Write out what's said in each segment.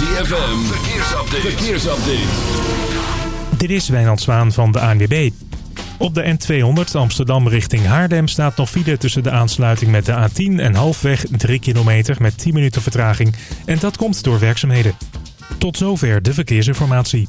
ZFM, verkeersupdate. verkeersupdate. Dit is Wijnand Zwaan van de ANWB. Op de N200 Amsterdam richting Haarlem staat nog file tussen de aansluiting met de A10 en halfweg 3 kilometer met 10 minuten vertraging. En dat komt door werkzaamheden. Tot zover de verkeersinformatie.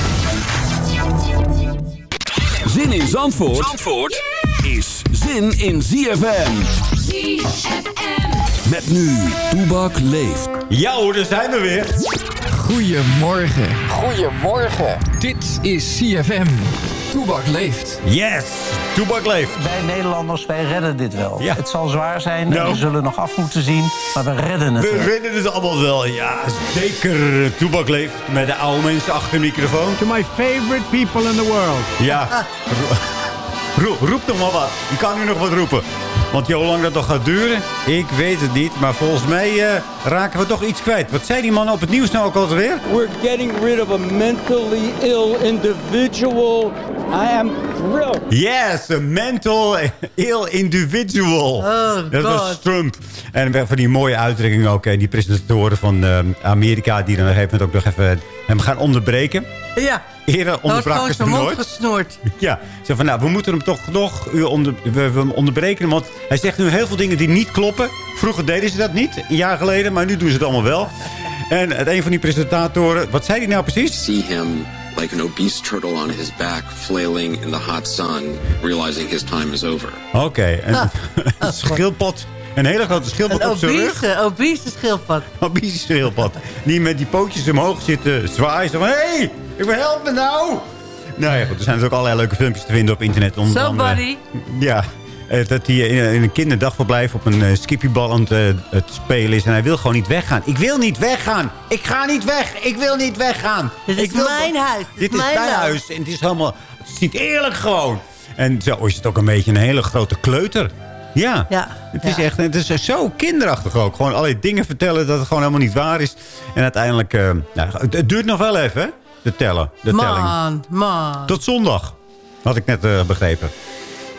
Zin in Zandvoort, Zandvoort is zin in ZFM. ZFM. Met nu, Toebak leeft. Ja hoor, daar zijn we weer. Goedemorgen. Goedemorgen. Dit is CFM. Toebak leeft. Yes, Toebak leeft. Wij Nederlanders, wij redden dit wel. Ja. Het zal zwaar zijn en Nou. we zullen nog af moeten zien. Maar we redden het We wel. redden het allemaal wel. Ja, zeker. Toebak leeft met de oude mensen achter de microfoon. To my favorite people in the world. Ja, roep, roep nog maar wat. Je kan nu nog wat roepen. Want hoe lang dat nog gaat duren, ik weet het niet. Maar volgens mij eh, raken we toch iets kwijt. Wat zei die man op het nieuws nou ook altijd weer? We're getting rid of a mentally ill individual. I am thrilled. Yes, a mental ill individual. Oh, dat was God. Trump. En we- van die mooie uitdrukking ook. En die presentatoren van eh, Amerika... die dan op een gegeven moment ook nog even hem gaan onderbreken. Ja, Eerder hem mond nooit. gesnoerd. Ja, ze van nou, we moeten hem toch nog u onder, we, we hem onderbreken. Want hij zegt nu heel veel dingen die niet kloppen. Vroeger deden ze dat niet, een jaar geleden. Maar nu doen ze het allemaal wel. En het een van die presentatoren, wat zei hij nou precies? see him like an obese turtle on his back, flailing in the hot sun, realizing his time is over. Oké, een, een schildpad. Een hele grote schildpad Een op zijn rug. obese, obese schildpad. Obese schildpad. Die met die pootjes omhoog zitten zwaaien. Zo van, hé, hey, ik wil helpen nou. Nou ja, goed, er zijn dus ook allerlei leuke filmpjes te vinden op internet. Onder andere- Somebody. Ja, eh, dat hij in, een kinderdagverblijf op een uh, skippybal aan het, eh, het spelen is. En hij wil gewoon niet weggaan. Ik wil niet weggaan. Ik ga niet weg. Ik wil niet weggaan. Dit is wil- mijn huis. Dit is mijn huis. En het is helemaal... Het is niet eerlijk gewoon. En zo is het ook een beetje een hele grote kleuter. Ja, Ja, het is ja. echt het is zo kinderachtig ook. Gewoon allerlei dingen vertellen dat het gewoon helemaal niet waar is. En uiteindelijk... nou, het, het duurt nog wel even, hè? De tellen. De telling. Man. Tot zondag. Had ik net eh, begrepen.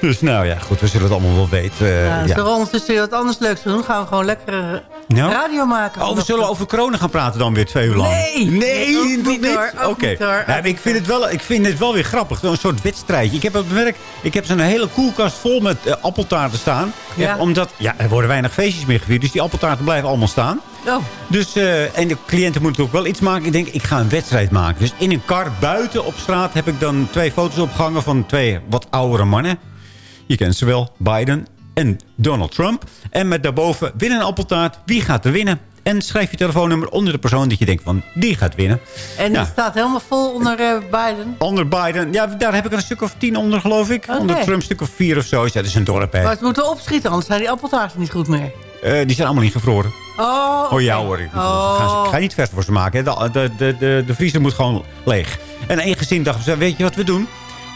Dus nou ja, goed, we zullen het allemaal wel weten. eh, Ja, ja. Zullen we ondertussen wat anders leuks doen? Gaan we gewoon lekker Nou? radio maken. Oh, we zullen over corona gaan praten dan weer twee uur lang. Nee! Nee, doe niet, niet. Oké. Ja, maar ik, vind het wel, ik vind het wel weer grappig. Een soort wedstrijdje. Ik heb op het werk ik heb zo'n hele koelkast vol met eh, appeltaarten staan. Ja. Omdat, ja, er worden weinig feestjes meer gevierd. Dus die appeltaarten blijven allemaal staan. Oh, Dus, eh, en de cliënten moeten ook wel iets maken. Ik denk, ik ga een wedstrijd maken. Dus in een kar buiten op straat heb ik dan twee foto's opgehangen... van twee wat oudere mannen. Je kent ze wel, Biden en Donald Trump. En met daarboven, win een appeltaart. Wie gaat er winnen? En schrijf je telefoonnummer onder de persoon dat je denkt van... die gaat winnen. en het staat helemaal vol onder eh, Biden. Onder Biden, ja, daar heb ik er een stuk of tien onder, geloof ik. Onder Trump een stuk of vier of zo. Ja, dat is een dorp, hè. Maar ze moeten opschieten, anders zijn die appeltaarten niet goed meer. Eh, die zijn allemaal ingevroren. Oh, Oh ja hoor, ik, Oh. ga, ik ga niet vers voor ze maken. hè. De, de, de, de, vriezer moet gewoon leeg. En één gezin dacht, weet je wat we doen?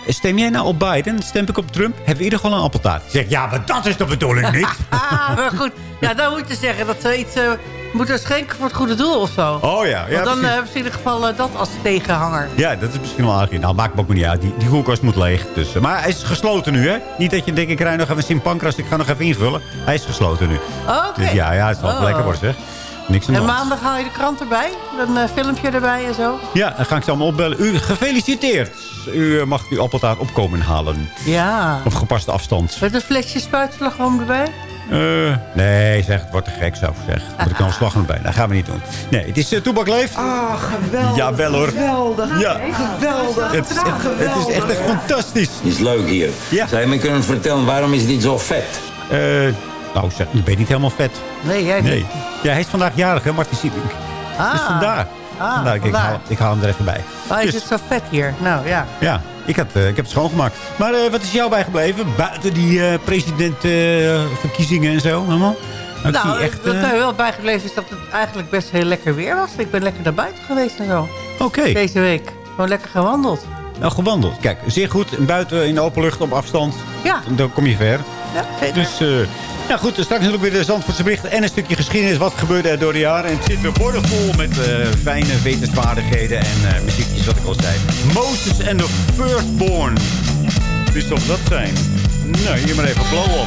Stem jij nou op Biden? Stem ik op Trump? Hebben we ieder geval een appeltaart? Ik zeg, ja, maar dat is de bedoeling niet. Ah, maar goed. Ja, dan moet je zeggen dat ze iets eh, moeten schenken voor het goede doel of zo. Oh ja, ja Want dan eh, hebben ze in ieder geval eh, dat als tegenhanger. Ja, dat is misschien wel aardig. Nou, maakt me ook niet uit. Die, die koelkast moet leeg. Dus, maar hij is gesloten nu, hè? Niet dat je denkt, ik rij nog even een Sint Pancras. Ik ga nog even invullen. Hij is gesloten nu. Oké. Dus ja, ja, het zal Oh. lekker worden, zeg. Niks aan En maandag haal je de krant erbij. Een filmpje erbij en zo. Ja, dan ga ik ze allemaal opbellen. U, gefeliciteerd. U eh, mag uw appeltaart opkomen halen. Ja. Op gepaste afstand. Met een flesje spuitslagroom erbij. Eh, nee, zeg, het wordt te gek zo. Zeg. Moet ik dan slag erbij? Dat gaan we niet doen. Nee, het is uh, Toebak Leef. Oh, Ah, geweldig. Ja, wel hoor. Geweldig. Ja. Geweldig. Het is, echt, het is echt, echt fantastisch. is leuk hier. Ja. Zou je me kunnen vertellen, waarom is dit zo vet? Eh, nou, zeg, je bent niet helemaal vet. Nee, jij niet. Nee. Ja, hij is vandaag jarig, hè, Martin Siebink. Ah. Dus vandaar. Ah, vandaar. Ik, ik, vandaar. haal, ik haal hem er even bij. Waar is Dus- het zo vet hier? Nou ja. Ja, ik, had, eh, ik heb het schoongemaakt. Maar eh, wat is jou bijgebleven? Buiten die eh presidentverkiezingen en zo, allemaal? Nou, ik nou, echt... wat mij wel bijgebleven is dat het eigenlijk best heel lekker weer was. Ik ben lekker naar buiten geweest en zo. Oké. Deze week. Gewoon lekker gewandeld. Nou, gewandeld. Kijk, zeer goed. Buiten in de open lucht op afstand. Ja. Dan kom je ver. Ja, zeker. Dus, nou goed, straks natuurlijk weer de Zandvoortse berichten en een stukje geschiedenis. Wat gebeurde er door de jaren? En het zit weer boordevol met eh, fijne wetenswaardigheden en eh, muziekjes, wat ik al zei. Moses and the Firstborn. Wie zal dat zijn? Nou, hier maar even blow op.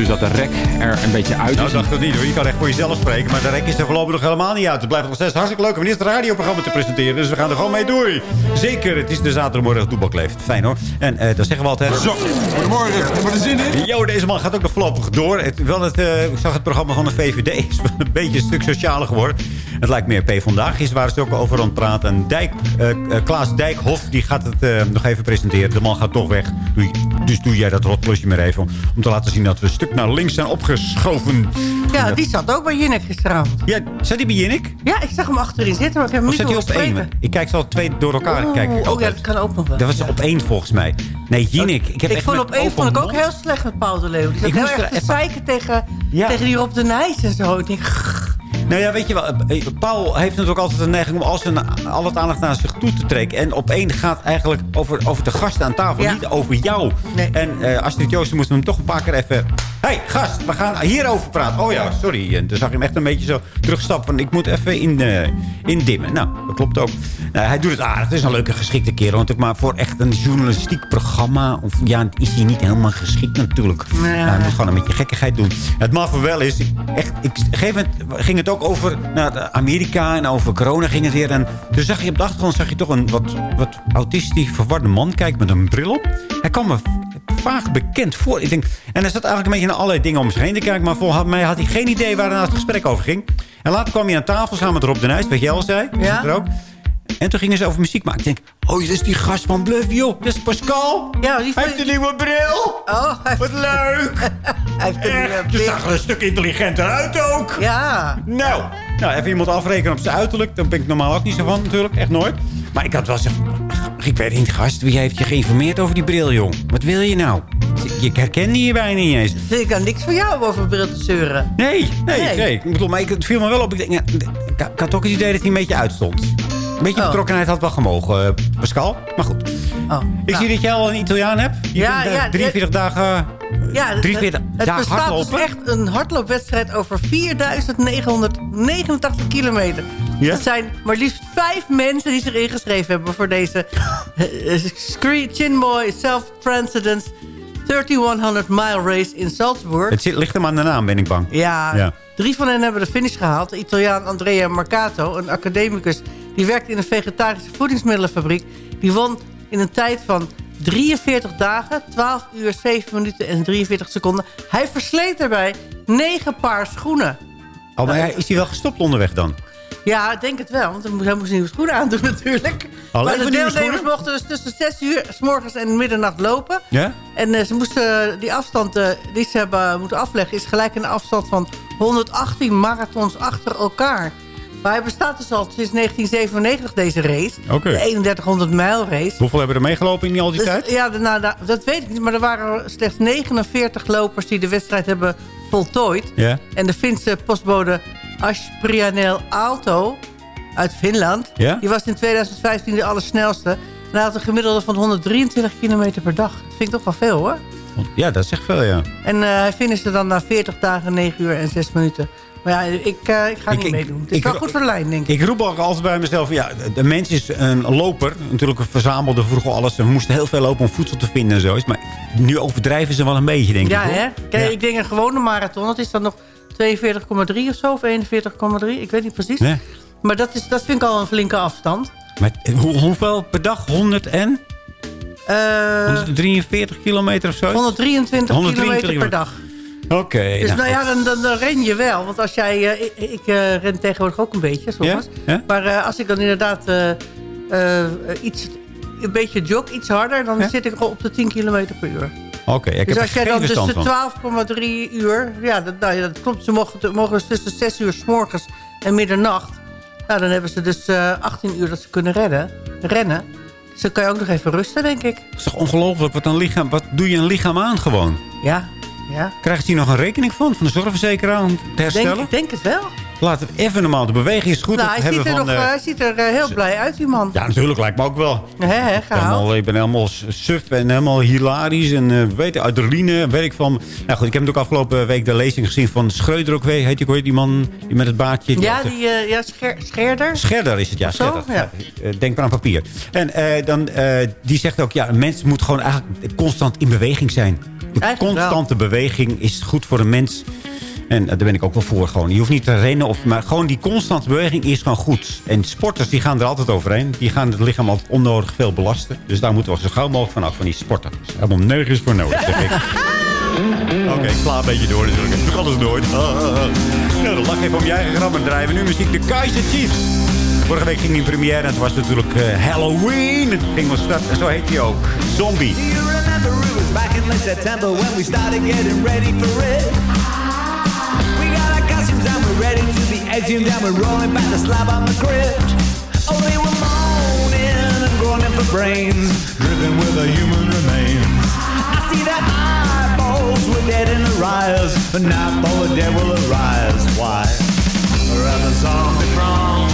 dus dat de rek er een beetje uit is. Nou, dacht dat niet hoor. Je kan echt voor jezelf spreken. Maar de rek is er voorlopig nog helemaal niet uit. Het blijft nog steeds hartstikke leuk om eerst het radioprogramma te presenteren. Dus we gaan er gewoon mee door. Zeker, het is de zaterdagmorgen Toebak leeft. Fijn hoor. En eh dat zeggen we altijd. Zo, goedemorgen. We er zin in? Jo, deze man gaat ook nog voorlopig door. Het, wel het, eh, ik zag het programma van de VVD. is wel een beetje een stuk socialer geworden. Het lijkt meer P vandaag. Is waar ze ook over aan het praten. En Dijk, eh, Klaas Dijkhoff die gaat het eh, nog even presenteren. De man gaat toch weg. Doe, dus doe jij dat rotplusje maar even. Om te laten zien dat we een stuk naar links zijn opgeschoven. Ja, die zat ook bij Jinek gisteravond. Ja, zat hij bij Jinnik? Ja, ik zag hem achterin zitten, maar ik heb hem Of niet zat hij op één? Ik kijk zo twee door elkaar. Oh, kijk, oh ja, dat kan ook nog wel. Dat was ja. op één volgens mij. Nee, Jinnik. Ik, heb ik echt vond op één vond ik ook heel slecht met Paul de Leeuw. Die zat Ik heel er erg te zeiken tegen, Ja. tegen die Rob de Nijs en zo. Ik denk, Nou ja, weet je wel, eh, Paul heeft natuurlijk altijd een neiging om al, zijn, al het aandacht naar zich toe te trekken. En op één gaat eigenlijk over, over de gasten aan tafel, Ja. niet over jou. Nee. En eh Astrid Joosten moest hem toch een paar keer even... hey, gast, we gaan hierover praten. Oh ja, sorry. En toen zag je hem echt een beetje zo terugstappen van... ik moet even in, eh indimmen. Nou, dat klopt ook. Nou, hij doet het aardig. Het is een leuke geschikte kerel. natuurlijk, Maar voor echt een journalistiek programma... Of, ja, is hij niet helemaal geschikt natuurlijk. Nee. Nou, hij moet gewoon een beetje gekkigheid doen. Het maffe wel is... Echt, ik, ging het ook over naar Amerika... en over corona ging het weer. En toen zag je op de achtergrond zag je toch een wat, wat autistisch verwarde man... kijken met een bril op. Hij kwam me vaag bekend voor. Ik denk, en hij zat eigenlijk een beetje naar allerlei dingen om zich heen te kijken. Maar volgens mij had hij geen idee waar het gesprek over ging. En later kwam hij aan tafel samen met Rob de Nijs, wat jij al zei. Ja. er ook. En toen gingen ze over muziek maken. Ik denk, oh, dit is die gast van Bluff, joh. Dat is Pascal. Ja, die Hij heeft een nieuwe bril. Oh, hij Wat leuk. hij heeft een nieuwe Je bril. zag er een stuk intelligenter uit ook. Ja. Nou, nou, even iemand afrekenen op zijn uiterlijk. Daar ben ik normaal ook niet zo van natuurlijk. Echt nooit. Maar ik had wel gezegd... Ik weet niet, gast. Wie heeft je geïnformeerd over die bril, jong? Wat wil je nou? Je herkende je bijna niet eens. Ik kan niks van jou over bril te zeuren. Nee, nee, nee. Nee. Ik bedoel, maar ik, het viel me wel op. Ik, denk, ja, ik, had ook het idee dat hij een beetje uitstond. Een beetje Oh. betrokkenheid had wel gemogen, eh, Pascal. Maar goed. Oh, Ik zie dat jij al een Italiaan hebt. Je Ja, bent, eh, ja, 43 dagen... Ja, het- 43 het dagen bestaat dus echt een hardloopwedstrijd over 4.989 kilometer. Ja? Het zijn maar liefst vijf mensen die zich ingeschreven hebben voor deze Scree- Chinmoy Self-Transcendence 3100 Mile Race in Salzburg. Het zit, ligt hem aan de naam, ben ik bang. Ja, Ja. drie van hen hebben de finish gehaald. De Italiaan Andrea Marcato, een academicus... die werkte in een vegetarische voedingsmiddelenfabriek. Die won in een tijd van 43 dagen, 12 uur, 7 minuten en 43 seconden. Hij versleet daarbij 9 paar schoenen. Oh, maar hij- is hij wel gestopt onderweg dan? Ja, ik denk het wel, want hij moest, nieuwe schoenen aandoen natuurlijk. Alleen maar de deelnemers mochten dus tussen 6 uur s morgens en middernacht lopen. Ja? En eh, ze moesten die afstand eh, die ze hebben moeten afleggen... is gelijk een afstand van 118 marathons achter elkaar. Maar hij bestaat dus al sinds 1997, deze race. De 3100 mijl race. Hoeveel hebben er meegelopen in die al die Dus, tijd? ja, nou, nou, dat weet ik niet. Maar er waren slechts 49 lopers die de wedstrijd hebben voltooid. Ja. En de Finse postbode Ashprianel Aalto uit Finland... Die was in 2015 de allersnelste. En hij had een gemiddelde van 123 kilometer per dag. Dat vind ik toch wel veel, hoor. Ja, dat is echt veel, ja. En eh, hij finishte dan na 40 dagen, 9 uur en 6 minuten. Maar ja, ik, eh, ik ga Ik- niet meedoen. Het is ik- wel goed voor de lijn, denk ik. Ik roep ook altijd bij mezelf, ja, de- mens is een loper. Natuurlijk verzamelde vroeger alles. We moesten heel veel lopen om voedsel te vinden en zo. Maar nu overdrijven ze wel een beetje, denk Ja, ik. hè? Kijk, Ja. ik denk een gewone marathon. Dat is dan nog 42,3 of zo. Of 41,3. Ik weet niet precies. Nee. Maar dat, is, dat vind ik al een flinke afstand. Maar hoe- hoeveel per dag? 100 en? Eh 143 kilometer of zo? 123 123 kilometer per dag. Oké. Dus nou, ja, goed. dan, dan, dan ren je wel. Want als jij... eh, ik ik eh, ren tegenwoordig ook een beetje, soms. Ja? Ja? Maar eh, als ik dan inderdaad iets, een beetje jog, iets harder... dan Ja? zit ik al op de 10 kilometer per uur. Oké, ik dus heb als jij dan tussen van. 12,3 uur... Ja, dat, nou, ja, dat klopt. Ze mogen, mogen tussen 6 uur s morgens en middernacht... Nou, dan hebben ze dus eh 18 uur dat ze kunnen redden, rennen. Dus dan kan je ook nog even rusten, denk ik. Het is toch ongelooflijk? Wat, een lichaam, wat doe je een lichaam aan gewoon? Ja, ja. Krijgt hij nog een rekening van? Van de zorgverzekeraar om te herstellen? Denk, ik denk het wel. Laat het even normaal. De beweging is goed. nou, hij hebben ziet, er van, nog, eh, eh, hij ziet er eh, heel blij uit, die man. Ja, natuurlijk lijkt me ook wel. Ben gehaald. helemaal, ik ben helemaal suf en helemaal hilarisch. En eh weet je, adrenaline, ik van. Nou goed, ik heb natuurlijk afgelopen week de lezing gezien van Schreuder ook weer. Heet heet die man die met het baardje? die Ja, die eh, ja, Scher- Scherder. Scherder is het, ja. Zo, Scherder. ja. Eh, Denk maar aan papier. En eh, dan, eh, die zegt ook, ja, een mens moet gewoon eigenlijk constant in beweging zijn. De Eigenlijk wel. constante beweging is goed voor een mens. En eh, daar ben ik ook wel voor gewoon. Je hoeft niet te rennen, of, maar gewoon die constante beweging is gewoon goed. En sporters die gaan er altijd overheen. Die gaan het lichaam altijd onnodig veel belasten. Dus daar moeten we zo gauw mogelijk vanaf van die sporten. Is helemaal nergens voor nodig, zeg ik. Oké, ik sla een beetje door natuurlijk. Ik doe alles nooit. Ah, ah, ah. Nou, dan lach even om je eigen grap en draaien we nu muziek. De Kaiser Chiefs. Vorige week ging die in première en het was natuurlijk eh, Halloween. Het ging was dat, zo heet hij ook. Zombie. Do you remember it was back in late September when we started getting ready for it? Ready to be exhumed and we're rolling back the slab on the crypt. Oh, they were moaning and groaning for brains, dripping with the human remains. I see their eyeballs were dead in the rise, but now all the dead will arise. Why? We're at the zombie prom.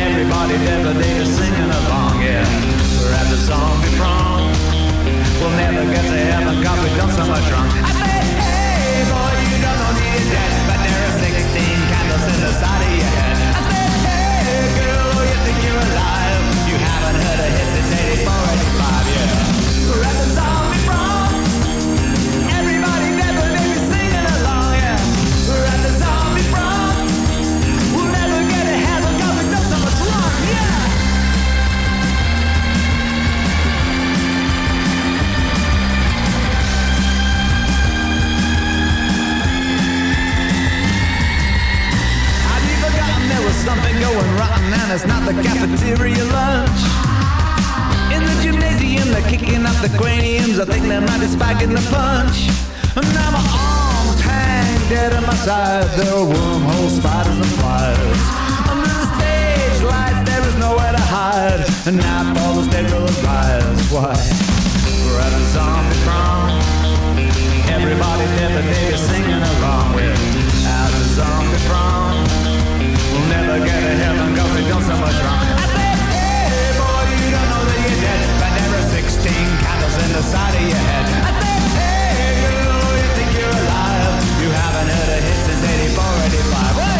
Everybody dead, but they just singing along, yeah. We're at the zombie prom. We'll never get to heaven cause we've done so much wrong. Side of your head. I say, hey, girl, you think you're alive? You haven't heard a hit since 84, 85, yeah. We're the zombie it's not the cafeteria lunch. In the gymnasium, they're kicking up the craniums. I think they might be spiking the punch. And now my arms hang dead at my side. There are wormhole spiders, and flies. Under the stage lights, there is nowhere to hide. And now all the dead will rise. Why? We're at a zombie prom. Everybody there, but they be singing along with. At a zombie prom. I said, hey boy, you don't know that you're dead, but there are 16 candles in the side of your head. I said, hey, you think you're alive, you haven't heard a hit since 84, 85.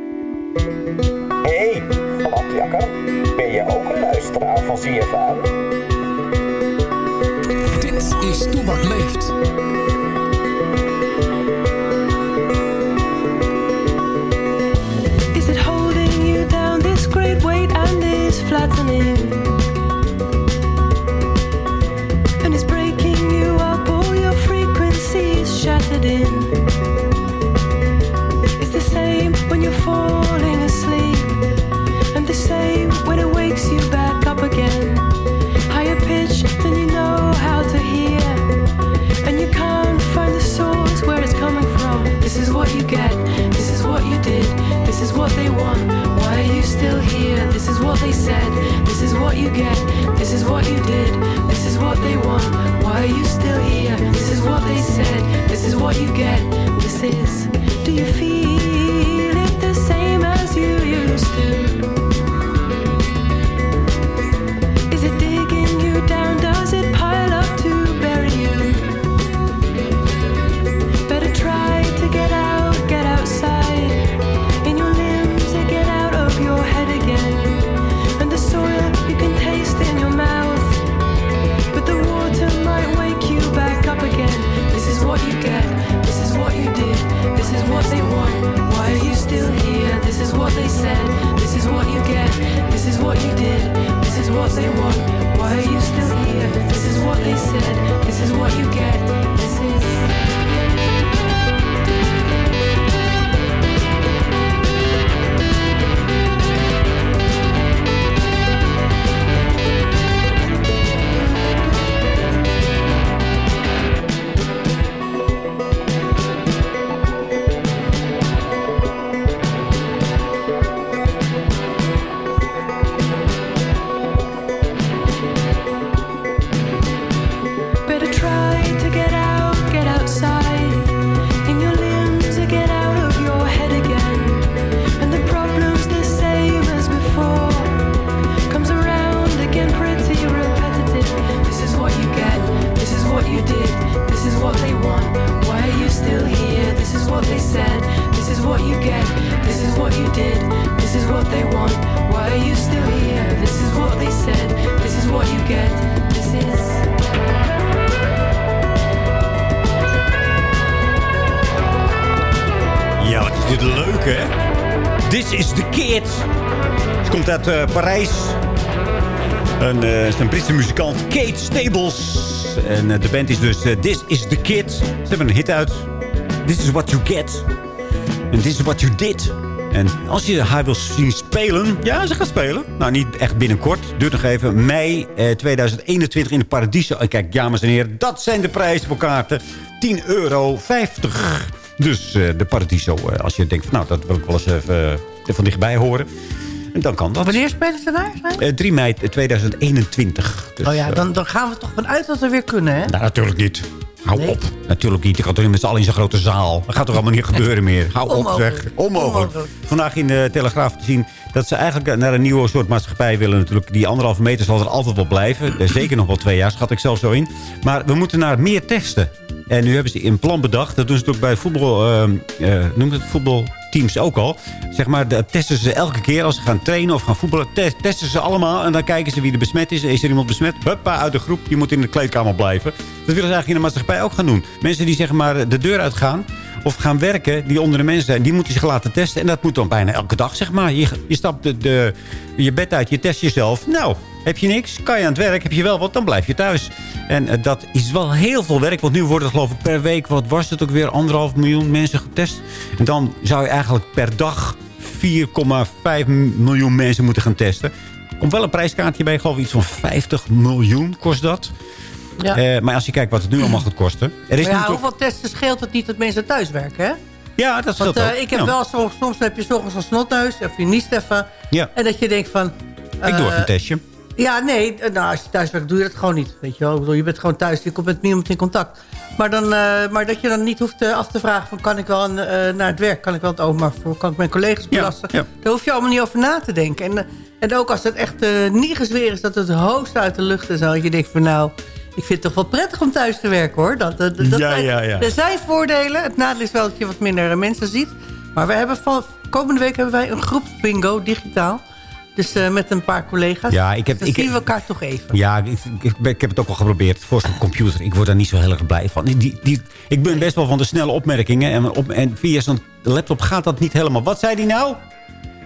nachtjakker? Ben je ook een luisteraar van ZFM? Dit is Toebak Leeft. Is it holding you down this great weight and this flattening? said. This is what you get, this is what you did, this is what they want. Why are you still here? This is what they said, this is what you get, this is. Do you feel? Parijs. Een, een Britse muzikant, Kate Stables. En eh, de band is dus eh, This is the Kid. Ze hebben een hit uit. This is what you get. En this is what you did. En als je haar wil zien spelen... Ja, ze gaat spelen. Nou, niet echt binnenkort. Duurt nog even. Mei eh, 2021 in de Paradiso. En kijk, dames en heren, dat zijn de prijzen voor kaarten. 10,50 euro. Dus eh, de Paradiso, eh, als je denkt... Nou, dat wil ik wel eens even van dichtbij horen. En dan kan dat. Wanneer spelen ze daar? zijn? Eh, 3 mei 2021. Dus, oh ja, eh, dan, dan gaan we toch vanuit dat we weer kunnen, hè? nou, natuurlijk niet. Hou Nee? op. Natuurlijk niet. Je gaat toch niet met z'n allen in zo'n grote zaal. Dat gaat toch allemaal niet gebeuren meer. Hou op Onmogelijk. zeg. Onmogelijk. Onmogelijk. Vandaag in de Telegraaf te zien dat ze eigenlijk naar een nieuwe soort maatschappij willen. Natuurlijk. Die anderhalve meter zal er altijd wel blijven. Eh, Zeker nog wel twee jaar, schat ik zelf zo in. Maar we moeten naar meer testen. En nu hebben ze een plan bedacht. Dat doen ze ook bij voetbal, eh, eh, noem het voetbalteams ook al. Zeg maar, dat testen ze elke keer als ze gaan trainen of gaan voetballen. te- testen ze allemaal en dan kijken ze wie er besmet is. Is er iemand besmet? Huppa, uit de groep. Je moet in de kleedkamer blijven. Dat willen ze eigenlijk in de maatschappij ook gaan doen. Mensen die zeg maar de deur uitgaan of gaan werken, die onder de mensen zijn, die moeten zich laten testen. En dat moet dan bijna elke dag, zeg maar. Je, je stapt de, de, je bed uit, je test jezelf. Nou, heb je niks? Kan je aan het werk? Heb je wel wat? Dan blijf je thuis. En eh, dat is wel heel veel werk. Want nu wordt er geloof ik per week, wat was het ook weer, anderhalf miljoen mensen getest. En dan zou je eigenlijk per dag 4,5 miljoen mensen moeten gaan testen. Er komt wel een prijskaartje bij, geloof ik iets van 50 miljoen kost dat. Ja. Eh, maar als je kijkt wat het nu allemaal gaat kosten. Er is Maar ja, hoeveel testen scheelt het niet dat mensen thuis werken, hè? Ja, dat scheelt Want eh, ik heb Ja. wel soms, soms heb je soms een snotneus of je niest even. Ja. En dat je denkt van... Ik doe even een testje. Ja, nee, eh, nou, als je thuis werkt doe je dat gewoon niet. Weet je wel, ik bedoel, je bent gewoon thuis, je komt met niemand in contact. Maar, dan, eh, maar dat je dan niet hoeft eh, af te vragen van kan ik wel een, naar het werk, kan ik wel het openbaar vervoer, kan ik mijn collega's belasten. ja. Daar hoef je allemaal niet over na te denken. En, en ook als het echt niet gezweer is dat het hoogst uit de lucht is, dat je denkt van nou, ik vind het toch wel prettig om thuis te werken hoor. Dat, dat, dat Ja, zijn- ja, ja. Er zijn voordelen. Het nadeel is wel dat je wat minder mensen ziet. Maar we hebben van, komende week hebben wij een groepsbingo digitaal. Dus eh, met een paar collega's. Ja, ik heb- Dan ik- zien we elkaar toch even. Ja, ik, ik, ik heb het ook al geprobeerd voor zo'n computer. Ik word daar niet zo heel erg blij van. Die, die, ik ben best wel van de snelle opmerkingen. En, op, en via zo'n laptop gaat dat niet helemaal. Wat zei die nou?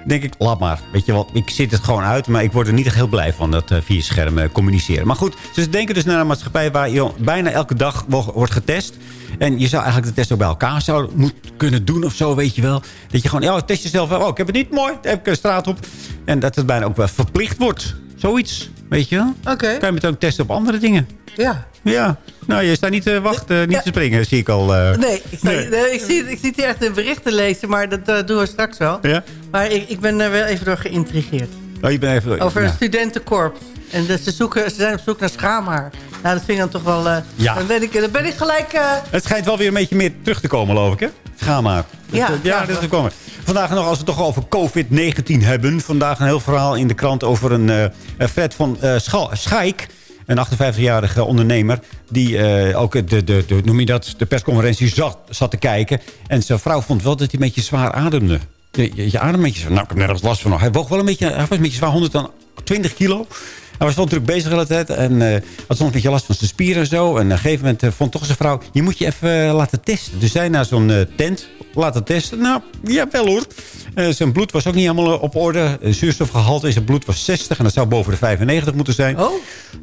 Denk ik, laat maar. Weet je wel, ik zit het gewoon uit. Maar ik word er niet echt heel blij van dat eh, via schermen communiceren. Maar goed, ze denken dus naar een maatschappij waar je bijna elke dag wo- wordt getest. En je zou eigenlijk de test ook bij elkaar zou moeten kunnen doen of zo, weet je wel. Dat je gewoon, ja, test jezelf. wel. Oh, ik heb het niet mooi. Dan heb ik een straat op. En dat het bijna ook wel verplicht wordt. Zoiets, weet je wel. Oké. Kan je met ook testen op andere dingen. Ja. Ja. Nou, je staat niet te wachten, niet te springen, zie ik al. eh. Nee, ik, sta- Nee. nee, ik, zie, ik zit hier echt in berichten lezen, maar dat eh, doen we straks wel. Ja? Maar ik, ik ben er wel even door geïntrigeerd. Oh, je bent even... Over ja. een studentenkorps. En ze, zoeken, ze zijn op zoek naar schaamhaar. Nou, dat vind ik dan toch wel... eh, Ja. dan, ben ik, dan ben ik gelijk... eh, Het schijnt wel weer een beetje meer terug te komen, geloof ik, hè? Ga maar. Ja, Dat, ja, ja. dat is komen. Vandaag nog, als we het toch over COVID-19 hebben. Vandaag een heel verhaal in de krant over een van eh Scha- Schaik. Een 58-jarige ondernemer. Die ook de, de, de, noem je dat, de persconferentie zat, zat te kijken. En zijn vrouw vond wel dat hij een beetje zwaar ademde. Je, je, je ademt een beetje zwaar. Nou, ik heb nergens last van. Hij woog wel een beetje, hij was een beetje zwaar, 120 kilo. Hij was wel druk bezig de hele tijd. En eh, had soms een beetje last van zijn spieren en zo. En op een gegeven moment eh, vond toch zijn vrouw... je moet je even eh, laten testen. Dus zij naar zo'n eh, tent laten testen. Nou, ja, wel hoor. Eh, zijn bloed was ook niet helemaal eh, op orde. Het zuurstofgehalte in zijn bloed was 60. En dat zou boven de 95 moeten zijn. Oh.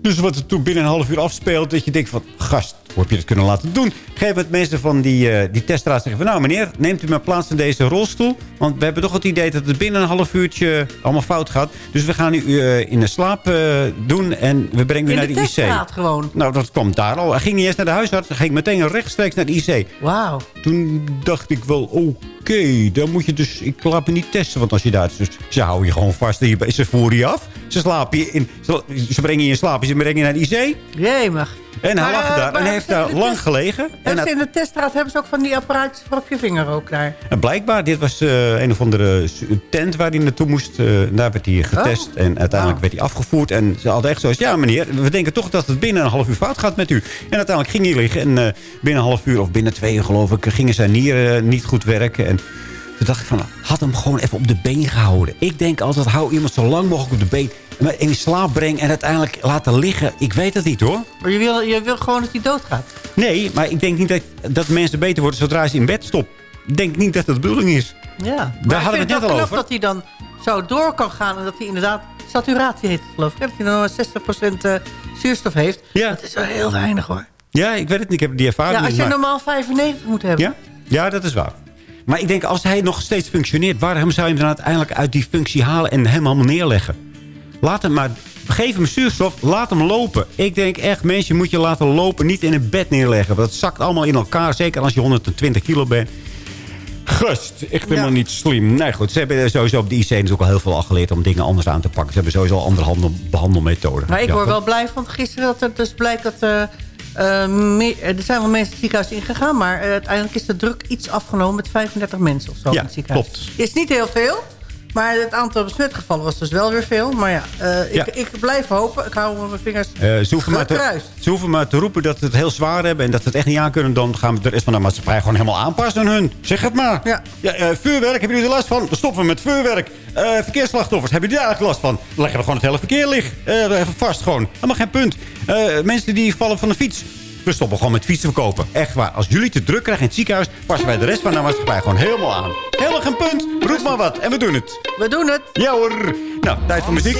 Dus wat er toen binnen een half uur afspeelt... dat je denkt van, gast, hoe heb je dat kunnen laten doen? Gegeven moment mensen van die, eh die testraad zeggen van... nou meneer, neemt u maar plaats in deze rolstoel. Want we hebben toch het idee dat het binnen een half uurtje allemaal fout gaat. Dus we gaan u eh, in de slaap eh, doen en we brengen u naar de de, IC. gewoon. Nou, dat kwam daar al. Hij ging niet eens naar de huisarts. Hij ging meteen rechtstreeks naar de IC. Wauw. Toen dacht ik wel, oké, dan moet je dus... Ik laat me niet testen, want als je daar... Dus, ze houden je gewoon vast ze voeren je af. Ze, slapen je in, ze, ze brengen je in slaap ze brengen je naar de IC. Jemig. En hij lag eh, daar en heeft daar lang gelegen. En, in de teststraat hebben ze ook van die apparaatjes voor op je vinger ook daar. en blijkbaar, dit was eh, een of andere tent waar hij naartoe moest. Eh, daar werd hij getest Oh. en uiteindelijk werd hij afgevoerd. En ze hadden echt zoiets, ja meneer, we denken toch dat het binnen een half uur fout gaat met u. En uiteindelijk ging hij liggen en binnen een half uur of binnen twee uur geloof ik... gingen zijn nieren niet goed werken. En toen dacht ik van, had hem gewoon even op de been gehouden. Ik denk altijd, hou iemand zo lang mogelijk op de been... maar in slaap brengen en uiteindelijk laten liggen. Ik weet het niet hoor. Maar je wil, je wil gewoon dat hij doodgaat. Nee, maar ik denk niet dat, dat mensen beter worden zodra ze in bed stoppen. Ik denk niet dat dat de bedoeling is. Ja, maar Daar ik hadden we het net al over. dat hij dan zo door kan gaan... en dat hij inderdaad saturatie heet, geloof ik. Dat hij dan maar 60% eh, zuurstof heeft. Ja. Dat is wel heel weinig, hoor. Ja, ik weet het niet. Ik heb die ervaring Ja, als je maar- normaal 95 moet hebben. Ja? ja, dat is waar. Maar ik denk, als hij nog steeds functioneert... waarom zou je hem dan uiteindelijk uit die functie halen... en helemaal neerleggen? Laat hem maar... Geef hem zuurstof, laat hem lopen. Ik denk echt, mensen moet je laten lopen. Niet in een bed neerleggen. Want dat zakt allemaal in elkaar. Zeker als je 120 kilo bent. Gust, echt helemaal niet slim. Nee, goed. Ze hebben sowieso op de IC natuurlijk al heel veel al geleerd... om dingen anders aan te pakken. Ze hebben sowieso al andere handel, behandelmethoden. Maar ik Ja, hoor goed. wel blij van gisteren dat er dus blijkt dat... eh, eh, meer- er zijn wel mensen het ziekenhuis ingegaan... maar eh, uiteindelijk is de druk iets afgenomen met 35 mensen of zo Ja, in het ziekenhuis. klopt. Is niet heel veel, maar het aantal besmetgevallen was dus wel weer veel. Maar ja, eh, Ja. Ik, ik blijf hopen. Ik hou mijn vingers Eh, ze, hoeven maar te, ze hoeven maar te roepen dat ze het heel zwaar hebben... en dat ze het echt niet aan kunnen. Dan gaan we de rest van de maatschappij gewoon helemaal aanpassen aan hun. Zeg het maar. Ja. eh, vuurwerk, hebben jullie er last van? Stoppen we met vuurwerk. Verkeersslachtoffers, hebben jullie daar eigenlijk last van? Dan leggen we gewoon het hele verkeer lig, even vast gewoon. Helemaal geen punt. Mensen die vallen van de fiets... We stoppen gewoon met fietsen verkopen. Echt waar. Als jullie te druk krijgen in het ziekenhuis... passen wij de rest van de maatschappij gewoon helemaal aan. Helemaal geen punt. Roep maar wat. En we doen het. We doen het. Ja hoor. Nou, tijd voor muziek.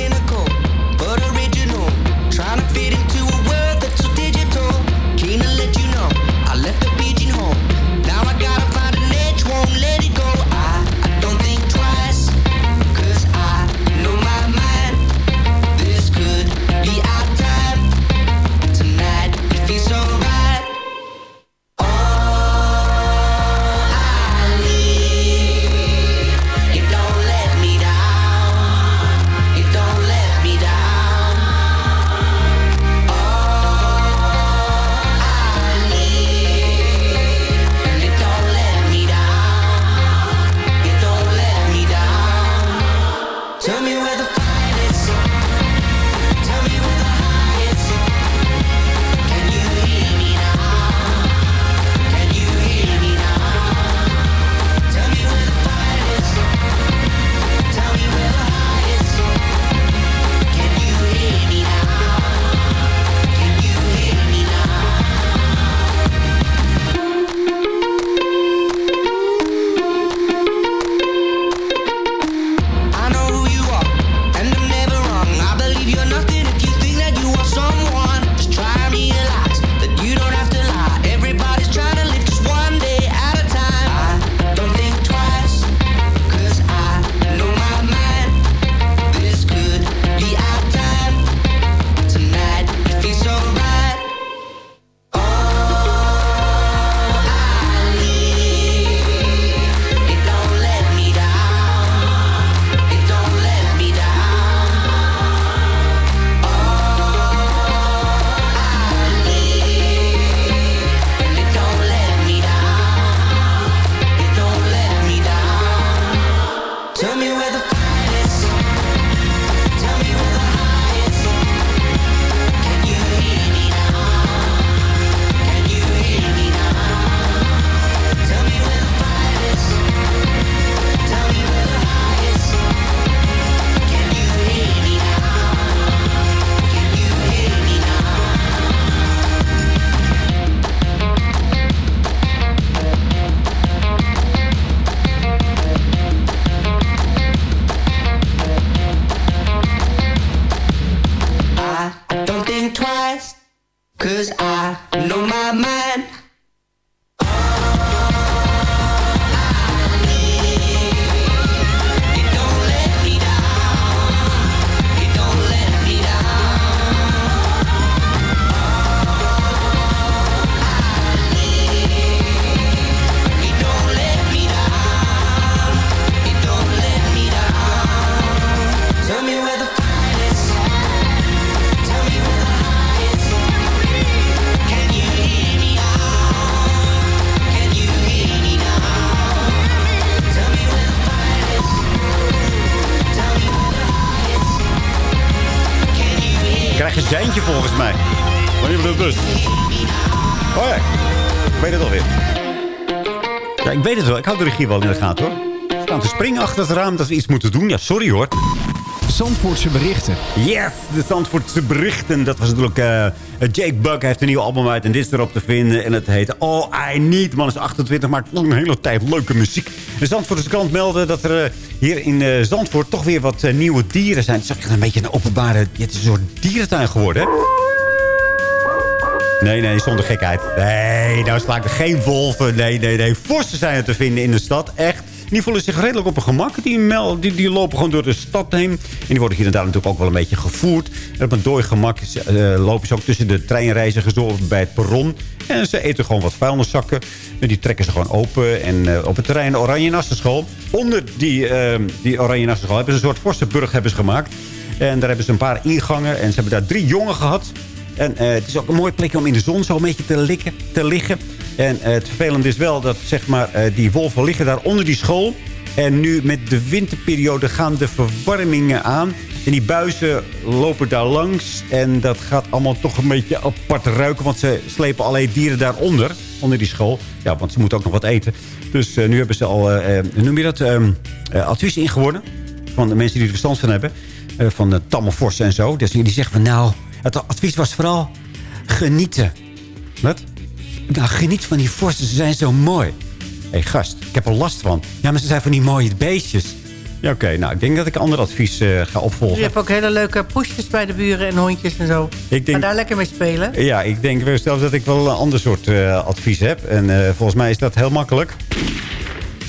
Het wel. In de gaten hoor. Staan te springen achter het raam dat we iets moeten doen. Ja, sorry hoor. Zandvoortse berichten. Yes, de Zandvoortse berichten. Dat was natuurlijk... eh, Jake Buck heeft een nieuw album uit en dit is erop te vinden. En het heet All I Need. Man is 28, maakt al een hele tijd leuke muziek. De Zandvoortse krant meldde dat er eh, hier in eh, Zandvoort toch weer wat eh, nieuwe dieren zijn. Het is echt een beetje een openbare... Het is een soort dierentuin geworden, hè? Nee, nee, zonder gekheid. Nee, nou er geen wolven. Nee, nee, nee. Vossen zijn er te vinden in de stad. Echt. Die voelen zich redelijk op hun gemak. Die, die, lopen gewoon door de stad heen. En die worden hier en natuurlijk ook wel een beetje gevoerd. En op een dooi gemak eh, lopen ze ook tussen de treinreizigers door bij het perron. En ze eten gewoon wat vuilniszakken. En die trekken ze gewoon open. En eh, op het terrein Oranje Nassenschool. Onder die, uh, die Oranje Nassenschool hebben ze een soort Vossenburg hebben ze gemaakt. En daar hebben ze een paar ingangen. En ze hebben daar drie jongen gehad. En uh, het is ook een mooi plekje om in de zon zo een beetje te, te liggen. En uh, het vervelende is wel dat zeg maar, uh, die wolven liggen daar onder die school. En nu met de winterperiode gaan de verwarmingen aan. En die buizen lopen daar langs. En dat gaat allemaal toch een beetje apart ruiken. Want ze slepen alleen dieren daaronder. Onder die school. Ja, want ze moeten ook nog wat eten. Dus nu hebben ze al, noem je dat, um, advies ingewonnen. Van de mensen die er verstand van hebben. van de tamme en zo. Dus die zeggen van nou... Het advies was vooral genieten. Wat? Nou, geniet van die vorsten, ze zijn zo mooi. Hé, hey, gast, ik heb er last van. Ja, maar ze zijn van die mooie beestjes. Ja, oké. Okay, nou, ik denk dat ik een ander advies uh, ga opvolgen. Je hebt ook hele leuke poesjes bij de buren en hondjes en zo. Ik denk, ga daar lekker mee spelen. Ja, ik denk zelfs dat ik wel een ander soort uh, advies heb. En uh, volgens mij is dat heel makkelijk.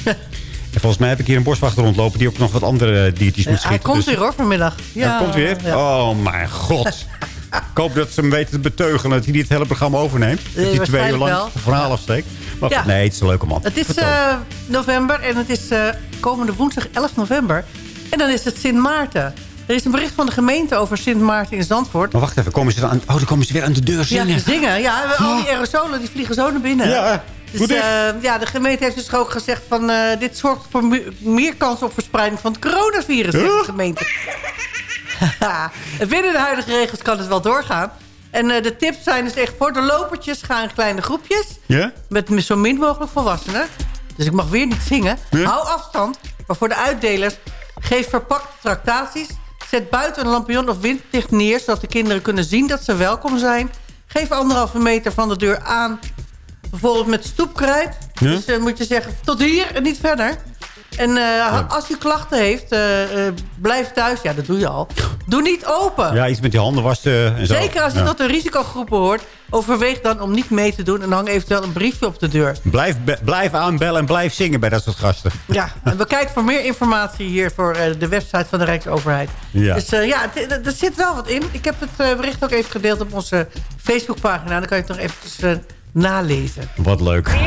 En volgens mij heb ik hier een boswachter rondlopen... die ook nog wat andere diertjes moet schieten. Hij komt dus, weer hoor, vanmiddag. Ja, hij komt weer? Ja. Oh, mijn god. ik hoop dat ze hem weten te beteugelen... dat hij dit hele programma overneemt. Dat hij twee uur lang verhaal afsteekt. Maar ja. nee, het is een leuke man. Het is uh, november en het is uh, komende woensdag 11 november. En dan is het Sint Maarten. Er is een bericht van de gemeente over Sint Maarten in Zandvoort. Maar wacht even, komen ze aan, oh, dan komen ze weer aan de deur zingen. Ja, zingen. Ja, al die aerosolen die vliegen zo naar binnen. Ja, dus, uh, ja, de gemeente heeft dus ook gezegd van... Uh, dit zorgt voor meer kans op verspreiding van het coronavirus, zegt de gemeente. Binnen de huidige regels kan het wel doorgaan. En uh, de tips zijn dus echt voor de lopertjes gaan in kleine groepjes. Ja? Met zo min mogelijk volwassenen. Dus ik mag weer niet zingen. Hou afstand. Maar voor de uitdelers, geef verpakte tractaties. Zet buiten een lampion of winddicht neer... zodat de kinderen kunnen zien dat ze welkom zijn. Geef anderhalve meter van de deur aan bijvoorbeeld met stoepkruid. Dus uh, moet je zeggen, tot hier en niet verder. En uh, ja. als u klachten heeft, uh, blijf thuis. Ja, dat doe je al. Doe niet open. Ja, iets met die handen wassen en zo. Zeker als je ja. tot de risicogroepen hoort. Overweeg dan om niet mee te doen. En hang eventueel een briefje op de deur. Blijf, blijf aanbellen en blijf zingen bij dat soort gasten. Ja, en we kijken voor meer informatie hier voor de website van de Rijksoverheid. Ja. Dus ja, er zit wel wat in. Ik heb het bericht ook even gedeeld op onze Facebookpagina. Dan kan je het nog even nalezen. Wat leuk.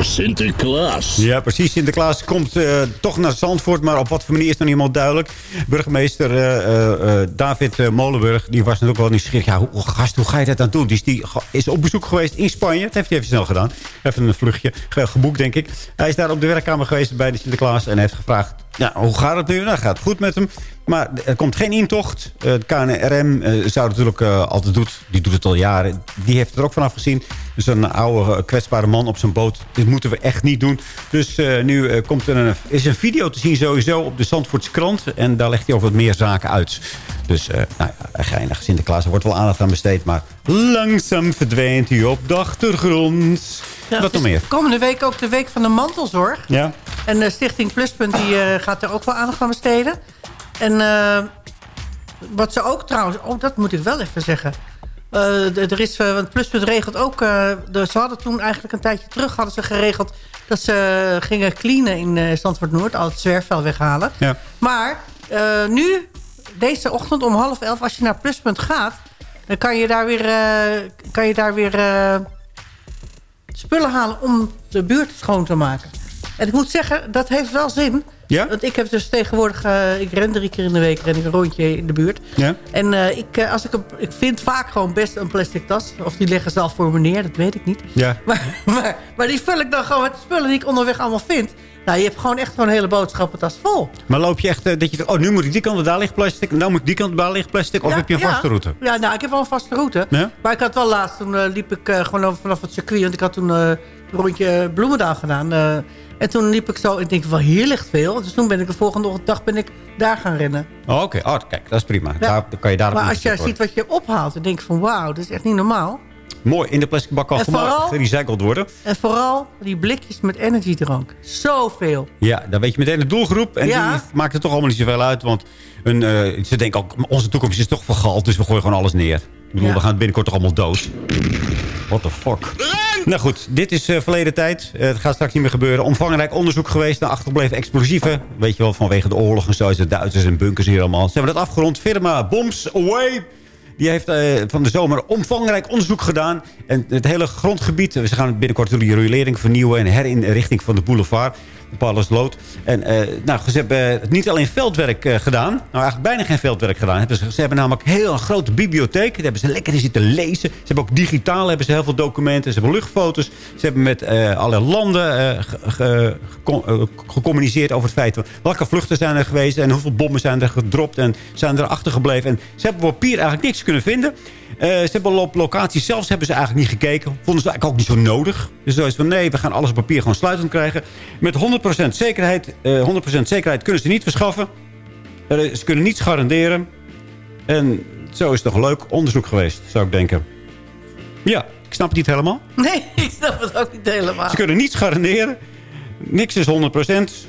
Sinterklaas. Ja, precies. Sinterklaas komt uh, toch naar Zandvoort, maar op wat voor manier is nog niet helemaal duidelijk. Burgemeester uh, uh, David Molenburg, die was natuurlijk wel nieuwsgierig. Ja, hoe, gast, hoe ga je dat dan doen? Dus die is op bezoek geweest in Spanje. Dat heeft hij even snel gedaan. Even een vluchtje geboekt, denk ik. Hij is daar op de werkkamer geweest bij de Sinterklaas en heeft gevraagd... Ja, hoe gaat het nu? Nou, gaat het goed met hem. Maar er komt geen intocht. De KNRM uh, zou natuurlijk uh, altijd doet. Die doet het al jaren. Die heeft er ook vanaf gezien. Dus een oude kwetsbare man op zijn boot. Dit moeten we echt niet doen. Dus uh, nu komt er een, is een video te zien sowieso op de Zandvoortse krant. En daar legt hij over wat meer zaken uit. Dus nou ja, geinig. Sinterklaas, er wordt wel aandacht aan besteed. Maar langzaam verdwijnt hij op de achtergrond. Ja, Wat nog meer? Komende week ook de week van de mantelzorg. Ja. En de Stichting Pluspunt die, uh, gaat er ook wel aandacht aan besteden. En uh, wat ze ook trouwens... Oh, dat moet ik wel even zeggen. Uh, er is, want Pluspunt regelt ook... de, ze hadden toen eigenlijk een tijdje terug hadden ze geregeld... dat ze gingen cleanen in Zandvoort Noord. Al het zwerfvuil weghalen. Ja. Maar nu, deze ochtend om half elf... als je naar Pluspunt gaat... dan kan je daar weer... kan je daar weer spullen halen om de buurt schoon te maken. En ik moet zeggen, dat heeft wel zin. Ja? Want ik heb dus tegenwoordig... Uh, ik ren drie keer in de week ren ik een rondje in de buurt. Ja? En uh, ik, uh, als ik, ik vind vaak gewoon best een plastic tas. Of die leggen ze al voor me neer, dat weet ik niet. Ja. Maar, maar, maar die vul ik dan gewoon met de spullen die ik onderweg allemaal vind. Nou, je hebt gewoon echt gewoon een hele boodschappentas vol. Maar loop je echt uh, dat je... Oh, nu moet ik die kant, daar ligt plastic. Nou moet ik die kant, daar ligt plastic. Of ja, heb je een ja. vaste route? Ja, nou, ik heb wel een vaste route. Ja? Maar ik had wel laatst, toen uh, liep ik uh, gewoon vanaf het circuit. Want ik had toen rondje Bloemendaal gedaan. eh, en toen liep ik zo, ik denk wel, hier ligt veel. Dus toen ben ik de volgende dag ben ik daar gaan rennen. Oh, Oké, oh, kijk, dat is prima. Daar dan kan je daar maar als je ziet wat je ophaalt, dan denk ik van wauw, dat is echt niet normaal. Mooi, in de plastic bak kan En gemaakt, gerecycled worden. En vooral die blikjes met energiedrank. Zoveel. Ja, dan weet je meteen de doelgroep. En Ja. die maakt het toch allemaal niet zoveel uit. Want een, eh, ze denken ook, onze toekomst is toch vergald. Dus we gooien gewoon alles neer. Ik bedoel, Ja. we gaan binnenkort toch allemaal dood. What the fuck. Nou goed, dit is eh, verleden tijd. Eh, het gaat straks niet meer gebeuren. Omvangrijk onderzoek geweest naar achtergebleven explosieven. Weet je wel, vanwege de oorlog en zo. Is de Duitsers en bunkers hier allemaal. Ze hebben dat afgerond. Firma Bombs Away. Die heeft eh, van de zomer omvangrijk onderzoek gedaan. En het hele grondgebied... Ze gaan binnenkort de riolering vernieuwen... en herinrichting van de boulevard. De Paulus Lood. En eh, nou, ze hebben niet alleen veldwerk eh, gedaan. Nou, eigenlijk bijna geen veldwerk gedaan. Ze, hebben namelijk een heel grote bibliotheek. Daar hebben ze lekker in zitten lezen. Ze hebben ook digitaal hebben ze heel veel documenten. Ze hebben luchtfoto's. Ze hebben met eh, alle landen ge- ge- gecom- gecommuniceerd over het feit... welke vluchten zijn er geweest... en hoeveel bommen zijn er gedropt en zijn er achtergebleven. En ze hebben op papier eigenlijk niks kunnen vinden. Eh, ze hebben op locaties zelfs hebben ze eigenlijk niet gekeken. Vonden ze eigenlijk ook niet zo nodig. Dus zo is van nee, we gaan alles op papier gewoon sluitend krijgen. Met 100% zekerheid, eh 100% zekerheid kunnen ze niet verschaffen. Eh, ze kunnen niets garanderen. En zo is het toch een leuk onderzoek geweest, zou ik denken. Ja, ik snap het niet helemaal. Nee, ik snap het ook niet helemaal. Ze kunnen niets garanderen. Niks is 100%.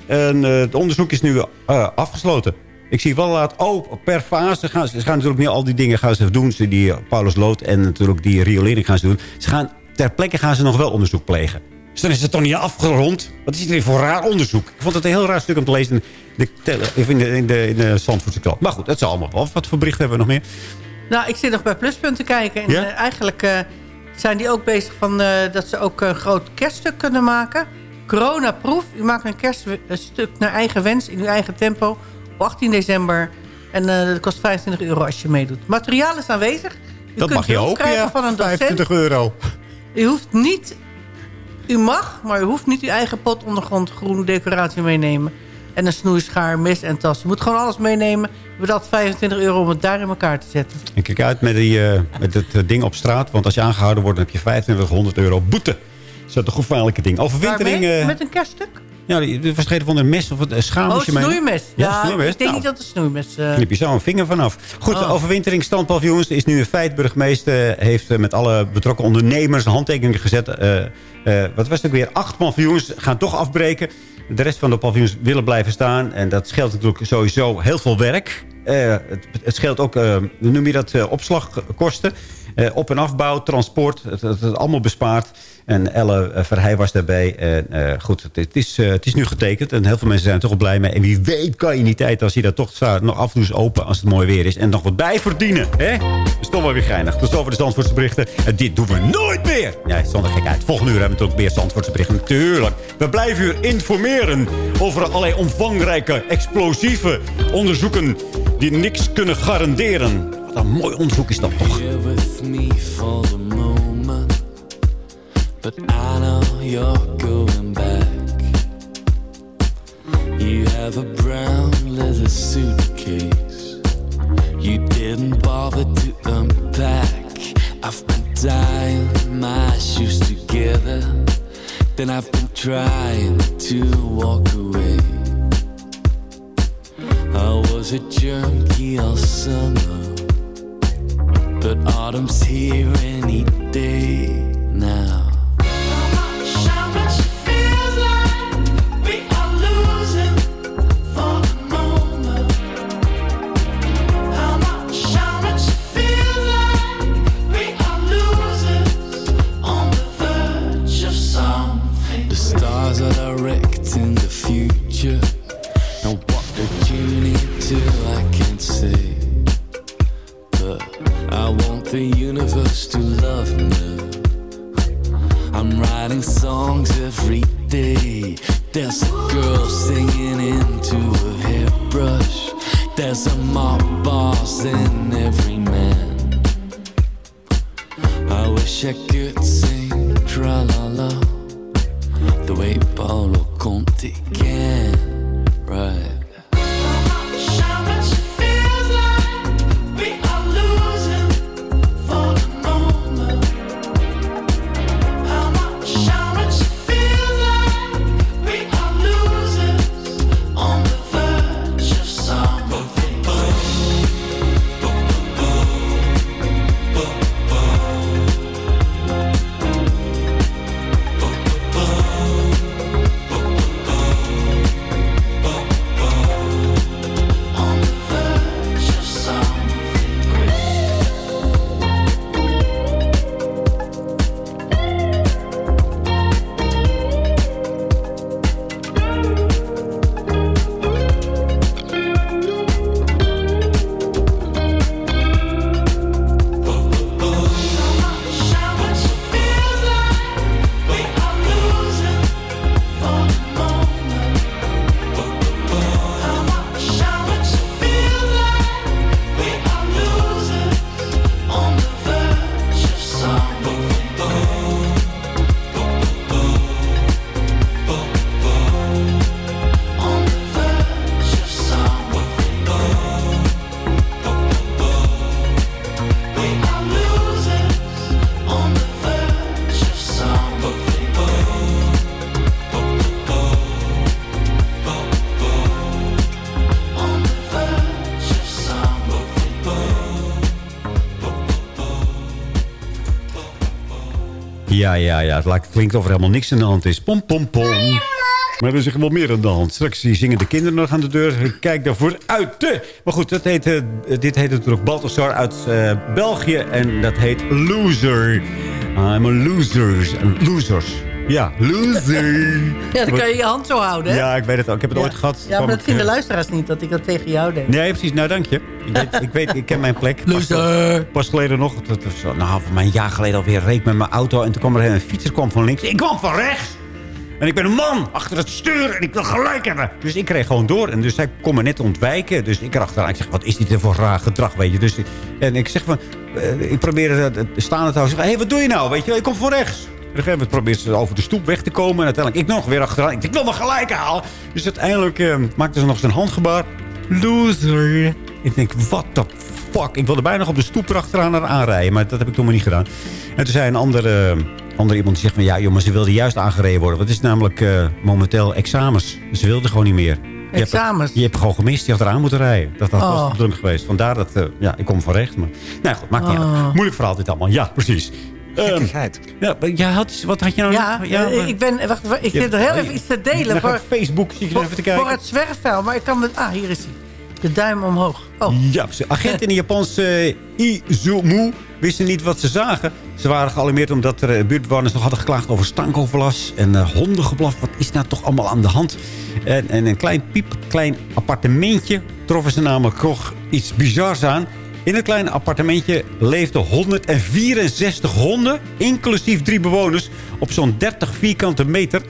En eh, het onderzoek is nu eh, afgesloten. Ik zie wel laat, oh, per fase gaan ze, ze gaan natuurlijk niet al die dingen gaan ze doen. Ze Die eh, Paulus Lood en natuurlijk die riolering gaan ze doen. Ze gaan, ter plekke gaan ze nog wel onderzoek plegen. Dus dan is het toch niet afgerond? Wat is dit weer voor raar onderzoek? Ik vond het een heel raar stuk om te lezen in de, in de, in de, in de Zandvoortse krant. Maar goed, dat is allemaal wel. Wat voor berichten hebben we nog meer? Nou, ik zit nog bij Pluspunt te kijken. En Ja? eh, eigenlijk eh, zijn die ook bezig van, dat ze ook een groot kerststuk kunnen maken. Corona-proof. U maakt een kerststuk naar eigen wens in uw eigen tempo op 18 december. En eh, dat kost 25 euro als je meedoet. Materiaal is aanwezig. U dat kunt mag je ook, krijgen ja. van een docent. 25 euro. U hoeft niet... U mag, maar u hoeft niet uw eigen pot ondergrond groene decoratie meenemen. En een snoeischaar, mes en tas. U moet gewoon alles meenemen. U betaalt 25 euro om het daar in elkaar te zetten. En kijk uit met, die, eh, met het eh, ding op straat. Want als je aangehouden wordt, dan heb je 2500 euro boete. Dat is een gevaarlijke ding. Overwintering... Waarmee? Met een kerststuk? Ja, die- vergeten van een mes of een schaam. Oh, moest je meenemen. snoeimes. Ja, Ja, snoeimes. ik denk Nou, niet dat het snoeimes... eh, knip je zo een vinger vanaf. Goed, Oh. de overwintering standpaviljoens is nu een feit. Burgemeester heeft eh, met alle betrokken ondernemers een handtekening gezet. Eh, eh, wat was het ook weer? Acht paviljoens gaan toch afbreken. De rest van de paviljoens willen blijven staan. En dat scheelt natuurlijk sowieso heel veel werk. Eh, het, het scheelt ook, eh, hoe noem je dat, eh, opslagkosten. Eh, op- en afbouw, transport, het, het, het allemaal bespaard. En Elle eh, Verheij was daarbij. Eh, goed, het, het is, eh, het is nu getekend. En heel veel mensen zijn er toch blij mee. En wie weet kan je niet tijd als je dat toch nog af en toe open als het mooi weer is. En nog wat bij verdienen. Hè? Dat is toch wel weer geinig. Dus over de Zandvoortse berichten. En dit doen we nooit meer. Ja, zonder gekheid. Volgende uur hebben we natuurlijk meer Zandvoortse berichten. Natuurlijk. We blijven u informeren over allerlei omvangrijke, explosieve onderzoeken die niks kunnen garanderen. Wat een mooi onderzoek is dat toch. But I know you're going back. You have a brown leather suitcase. You didn't bother to unpack. I've been tying my shoes together. Then I've been trying to walk away. I was a junkie all summer. But autumn's here any day now. The universe to love me. I'm writing songs every day. There's a girl singing into a hairbrush. There's a mob boss in every man. I wish I could sing tra la la the way Paolo Conti can. Right. Ja, ja, ja. Het lijkt- klinkt of er helemaal niks aan de hand is. Pom, pom, pom. Maar er is echt wel meer aan de hand. Straks zingen de kinderen nog aan de deur. Kijk daarvoor uit. Eh, Maar goed, dat heet, eh, dit heet natuurlijk Balthasar uit eh, België. En dat heet Loser. I'm a loser. Losers. Ja, loser. Ja, dan kan je je hand zo houden, hè? Ja, ik weet het ook. Ik heb het Ja. ooit gehad. Ja, maar dat vinden eh, luisteraars niet, dat ik dat tegen jou deed. Nee, precies. Nou, dank je. Ik weet, ik, weet, ik ken mijn plek. Pas, pas geleden nog, dat was, nou, een jaar geleden alweer, reed met mijn auto. En toen kwam er een fietser kwam van links. Ik kwam van rechts. En ik ben een man achter het stuur en ik wil gelijk hebben. Dus ik kreeg gewoon door. En dus hij kon me net ontwijken. Dus ik erachteraan. Ik zeg, wat is dit voor raar gedrag, weet je. Dus, en ik zeg van, eh, ik probeerde het staande te houden. Hé, hey, wat doe je nou, weet je. Ik kom van rechts. Moment probeert ze over de stoep weg te komen. En uiteindelijk ik nog weer achteraan. Ik, denk, ik wil me gelijk halen. Dus uiteindelijk eh, maakte ze nog zijn handgebaar. Loser. Ik denk, what the fuck. Ik wilde bijna nog op de stoep erachteraan naar aanrijden. Maar dat heb ik toen maar niet gedaan. En toen zei een andere, andere iemand die zegt van... Ja, jongens, ze wilde juist aangereden worden. Want het is namelijk eh, momenteel examens. Ze wilde gewoon niet meer. Je hebt- Examens? Je hebt gewoon gemist. Je had eraan moeten rijden. Dat, dat was Oh. het drum geweest. Vandaar dat... eh, ja, ik kom van rechts. Maar, nou goed, maakt niet Oh. uit. Moeilijk verhaal dit allemaal. Ja, precies. Ehm, ja, maar jij had, wat had je nou? Ja, nog? eh, maar- ik ben... Wacht, ik zit er heel even iets te delen. Voor, ik Facebook zit je voor, even te kijken. voor het zwerfvuil. Maar ik kan met... Ah, hier is hij. De duim omhoog. Oh. Ja, agenten in de Japanse eh, Izumu wisten niet wat ze zagen. Ze waren gealarmeerd omdat er eh, buurtbewoners nog hadden geklaagd over stankoverlast en eh, hondengeblaf. Wat is nou toch allemaal aan de hand? En, en een klein piep, klein appartementje troffen ze namelijk toch iets bizars aan. In het kleine appartementje leefden 164 honden, inclusief drie bewoners, op zo'n 30 vierkante meter.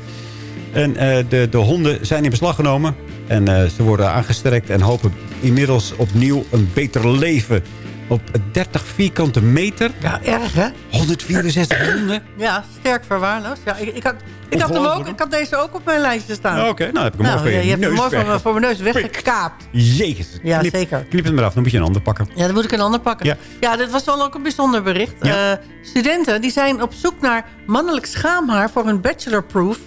En eh, de, de honden zijn in beslag genomen. En eh, ze worden aangesterkt en hopen inmiddels opnieuw een beter leven. Op 30 vierkante meter. Ja, erg hè? 164 honden. Ja, sterk verwaarloosd. Ja, ik, ik, had, ik, had hem ook, ik had deze ook op mijn lijstje staan. Oké, nou heb ik hem mooi voor je je hebt hem mooi voor, mijn neus weggekaapt. Jezus. Ja, Knip- zeker. Knip hem eraf, dan moet je een ander pakken. Ja, dan moet ik een ander pakken. Ja. Ja, dit was wel ook een bijzonder bericht. Eh, studenten die zijn op zoek naar mannelijk schaamhaar voor hun bachelorproof.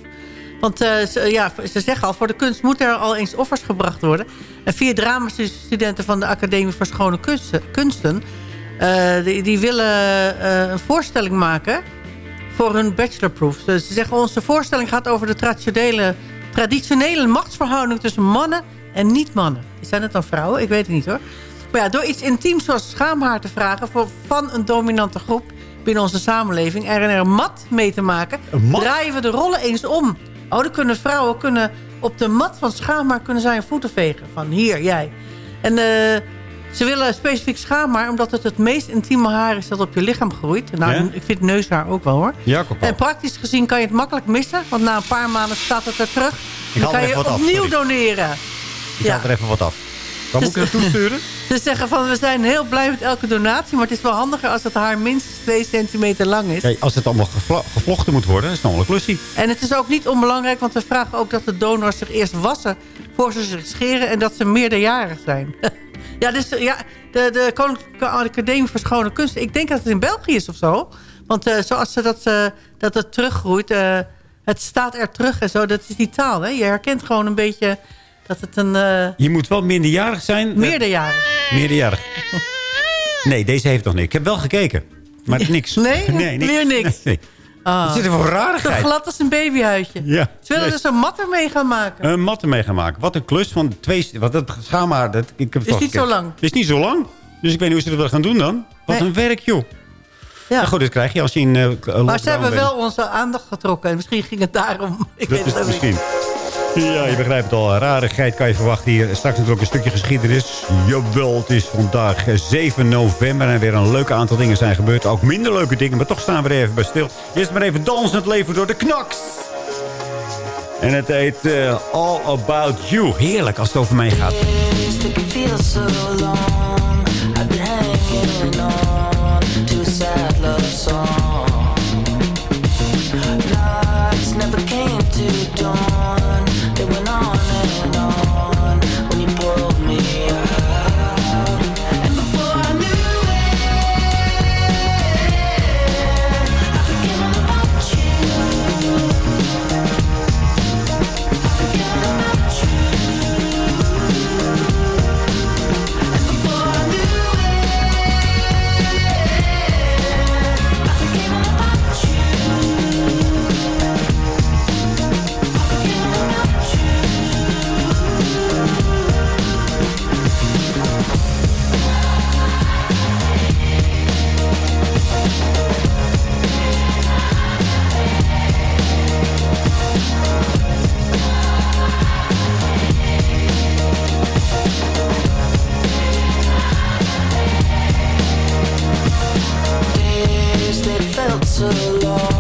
Want eh, ze, ja, ze zeggen al, voor de kunst moeten er al eens offers gebracht worden. En vier dramastudenten van de Academie voor Schone Kunsten... kunsten eh, die, die willen eh, een voorstelling maken voor hun bachelorproof. Dus ze zeggen, onze voorstelling gaat over de traditionele, traditionele machtsverhouding tussen mannen en niet-mannen. Zijn het dan vrouwen? Ik weet het niet hoor. Maar ja, door iets intiems zoals schaamhaar te vragen voor, van een dominante groep binnen onze samenleving en er een mat mee te maken, draaien we de rollen eens om. Oh, dan kunnen vrouwen kunnen op de mat van schaamhaar kunnen zij hun voeten vegen. Van hier, jij. En eh, ze willen specifiek schaamhaar omdat het het meest intieme haar is dat op je lichaam groeit. Nou, Ja? ik vind neushaar ook wel hoor. Ja. En praktisch gezien kan je het makkelijk missen. Want na een paar maanden staat het er terug. Ik dan kan je af, opnieuw doneren. Ik haal er even wat af. Waar moet ik naartoe sturen? Ze zeggen van, we zijn heel blij met elke donatie... maar het is wel handiger als het haar minstens 2 centimeter lang is. Kijk, als het allemaal gevlochten moet worden, is het nog een klusje. En het is ook niet onbelangrijk, want we vragen ook dat de donors zich eerst wassen... voor ze zich scheren en dat ze meerderjarig zijn. ja, dus ja, de, de Koninklijke Academie voor Schone Kunsten... ik denk dat het in België is of zo. Want eh, zoals ze dat, eh, dat het teruggroeit... eh, het staat er terug en zo, dat is die taal. Hè? Je herkent gewoon een beetje dat het een... eh, Je moet wel minderjarig zijn. meerderjarig. Meerderjarig. Nee, deze heeft nog niks. Ik heb wel gekeken. Maar niks. Nee? Weer niks. Nee. Ah. Wat zit er voor Zo rarigheid? glad als een babyhuidje. Ja. Ze willen dus een mat ermee gaan maken. Een mat ermee gaan maken. Wat een klus van twee... Wat dat schaamhaar... Dat, ik heb het Is niet gekeken. zo lang. Is niet zo lang. Dus ik weet niet hoe ze dat willen gaan doen dan. Wat Nee. een werk, joh. Ja. Maar goed, dat krijg je als je in eh lockdown Maar ze hebben bent. wel onze aandacht getrokken. En misschien ging het daarom. Ik Dat weet is het niet. Ja, je begrijpt het al. Rarigheid kan je verwachten hier. Straks natuurlijk een stukje geschiedenis. Jawel, het is vandaag eh, 7 november. En weer een leuk aantal dingen zijn gebeurd. Ook minder leuke dingen, maar toch staan we er even bij stil. Eerst maar even dansen het leven door de knaks. En het heet eh, All About You. Heerlijk als het over mij gaat. so long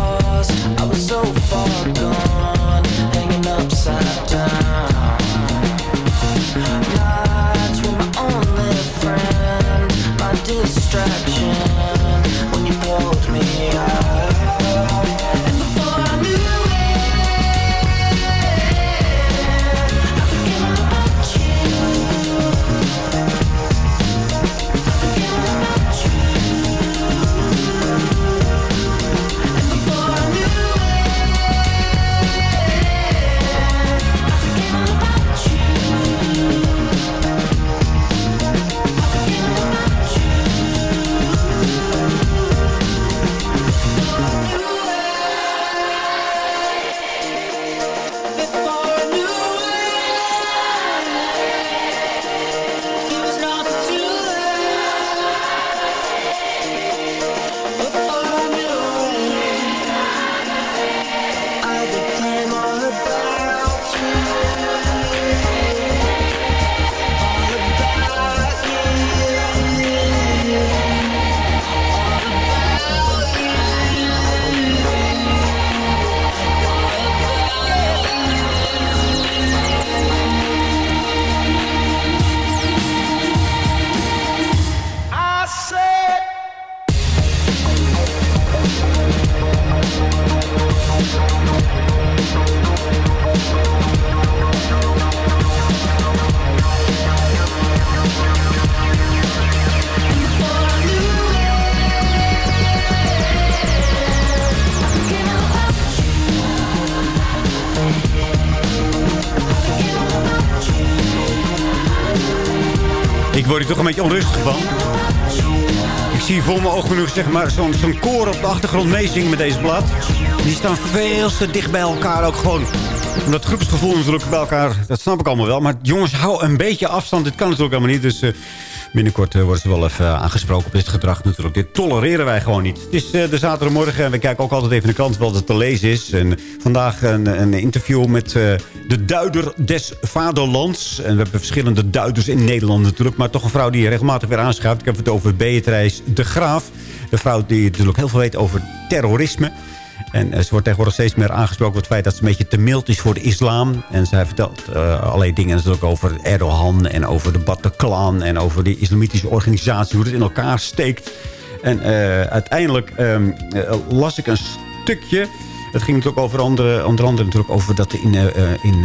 toch een beetje onrustig van. Ik zie voor mijn ogen nog zeg maar, zo'n zo'n koor op de achtergrond meezingen met deze blad. Die staan veel te dicht bij elkaar ook gewoon. Omdat groepsgevoel natuurlijk bij elkaar, dat snap ik allemaal wel. Maar jongens, hou een beetje afstand. Dit kan natuurlijk helemaal niet. Dus eh, binnenkort eh, worden ze wel even eh, aangesproken op dit gedrag natuurlijk. Dit tolereren wij gewoon niet. Het is eh, de zaterdagmorgen en we kijken ook altijd even de krant wat er te lezen is. En vandaag een, een interview met de duider des vaderlands. En we hebben verschillende duiders in Nederland natuurlijk. Maar toch een vrouw die regelmatig weer aanschuift. Ik heb het over Beatrice de Graaf. De vrouw die natuurlijk heel veel weet over terrorisme. En eh, ze wordt tegenwoordig steeds meer aangesproken op het feit dat ze een beetje te mild is voor de islam. En zij vertelt eh, allerlei dingen natuurlijk over Erdogan en over de Bataclan en over die islamitische organisatie, hoe het in elkaar steekt. En eh, uiteindelijk ehm, eh, las ik een stukje. Het ging natuurlijk over andere, onder andere natuurlijk over dat in, in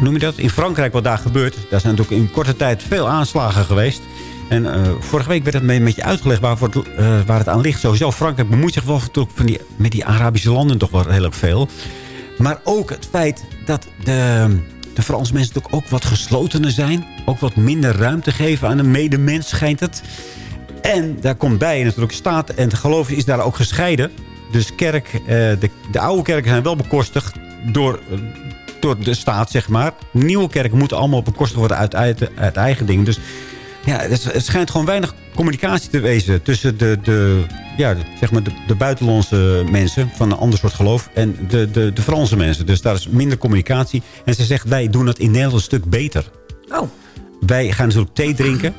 noem je dat? in Frankrijk wat daar gebeurt. Daar zijn natuurlijk in korte tijd veel aanslagen geweest. En eh, vorige week werd het me- met je uitgelegd waarvoor het, eh, waar het aan ligt. Sowieso, Frankrijk bemoeit zich wel van die, met die Arabische landen toch wel heel erg veel. Maar ook het feit dat de, de Franse mensen natuurlijk ook wat geslotener zijn. Ook wat minder ruimte geven aan een medemens, schijnt het. En daar komt bij natuurlijk staat en het geloof is daar ook gescheiden. Dus kerk, eh, de, de oude kerken zijn wel bekostigd door, door de staat, zeg maar. Nieuwe kerken moeten allemaal bekostigd worden uit, uit, uit eigen dingen. Dus ja, het, het schijnt gewoon weinig communicatie te wezen tussen de, de, ja, zeg maar de, de buitenlandse mensen van een ander soort geloof en de, de, de Franse mensen. Dus daar is minder communicatie. En ze zegt, wij doen het in Nederland een stuk beter. Oh. Wij gaan natuurlijk thee drinken.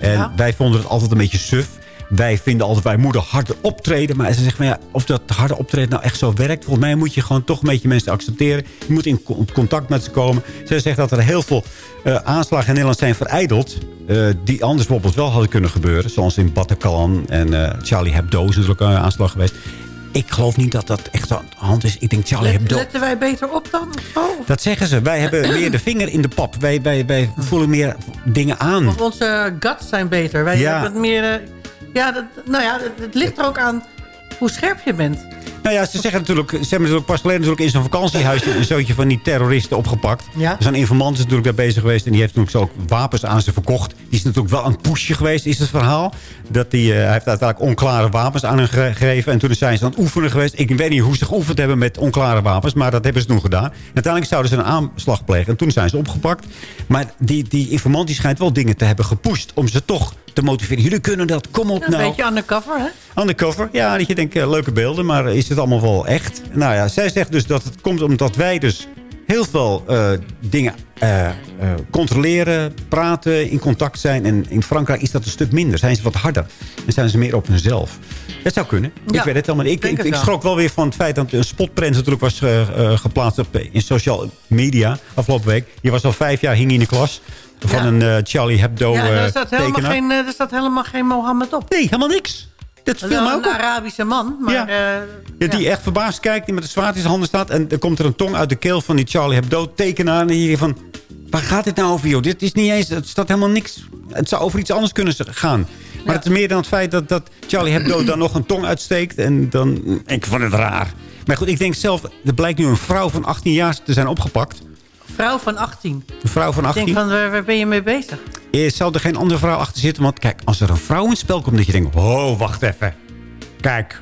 En Ja. wij vonden het altijd een beetje suf. Wij vinden altijd bij moeder harder optreden. Maar ze zegt van ja, of dat harde optreden nou echt zo werkt. Volgens mij moet je gewoon toch een beetje mensen accepteren. Je moet in co- contact met ze komen. Ze zegt dat er heel veel eh, aanslagen in Nederland zijn vereideld. eh, die anders bijvoorbeeld wel hadden kunnen gebeuren. Zoals in Bataclan en eh, Charlie Hebdo is natuurlijk een aanslag geweest. Ik geloof niet dat dat echt aan de hand is. Ik denk Charlie Hebdo... letten wij beter op dan? Oh. Dat zeggen ze. Wij hebben meer de vinger in de pap. Wij, wij, wij voelen meer dingen aan. Of onze guts zijn beter. Wij Ja. hebben het meer... ja, dat, nou ja, het, ligt er ook aan hoe scherp je bent. Nou ja, ze zeggen natuurlijk, ze hebben natuurlijk pas geleden natuurlijk in zo'n vakantiehuis een zootje van die terroristen opgepakt. Ja. Zo'n informant is natuurlijk daar bezig geweest en die heeft natuurlijk zo ook wapens aan ze verkocht. Die is natuurlijk wel een pushje geweest, is het verhaal. Dat die, eh, hij heeft uiteindelijk onklare wapens aan hen ge- gegeven. En toen zijn ze aan het oefenen geweest. Ik weet niet hoe ze geoefend hebben met onklare wapens, maar dat hebben ze toen gedaan. En uiteindelijk zouden ze een aanslag plegen en toen zijn ze opgepakt. Maar die, die informant die schijnt wel dingen te hebben gepusht om ze toch te motiveren. Jullie kunnen dat, kom op Een nou. beetje undercover, hè? Undercover, ja, dat je denkt, eh, leuke beelden, maar is het allemaal wel echt? Nou ja, zij zegt dus dat het komt omdat wij dus heel veel eh, dingen eh, controleren, praten, in contact zijn. En in Frankrijk is dat een stuk minder. Zijn ze wat harder en zijn ze meer op hunzelf. Het zou kunnen. ik weet het helemaal niet. Ik, ik, ik schrok wel weer van het feit dat een spotprint natuurlijk was geplaatst op, in social media afgelopen week. Je was al vijf jaar, hing in de klas van een eh, Charlie Hebdo ja, eh, daar staat, helemaal geen, eh, er staat helemaal geen Mohammed op. Nee, helemaal niks. Dat viel is me ook een op. Arabische man, maar... Ja. eh, Ja, die echt verbaasd kijkt, die met een zwaard in zijn handen staat. En dan komt er een tong uit de keel van die Charlie Hebdo tekenaar. En hier van, waar gaat dit nou over, joh? Dit is niet eens, het staat helemaal niks. Het zou over iets anders kunnen gaan. Maar het is meer dan het feit dat, dat Charlie Hebdo dan nog een tong uitsteekt. En dan, ik vond het raar. Maar goed, ik denk zelf, er blijkt nu een vrouw van 18 jaar te zijn opgepakt. Vrouw van 18. Een vrouw van Ik 18. denk van, waar, waar ben je mee bezig? Eh, Zou er geen andere vrouw achter zitten? Want kijk, als er een vrouw in het spel komt, dat je denkt... Oh, wacht even. Kijk,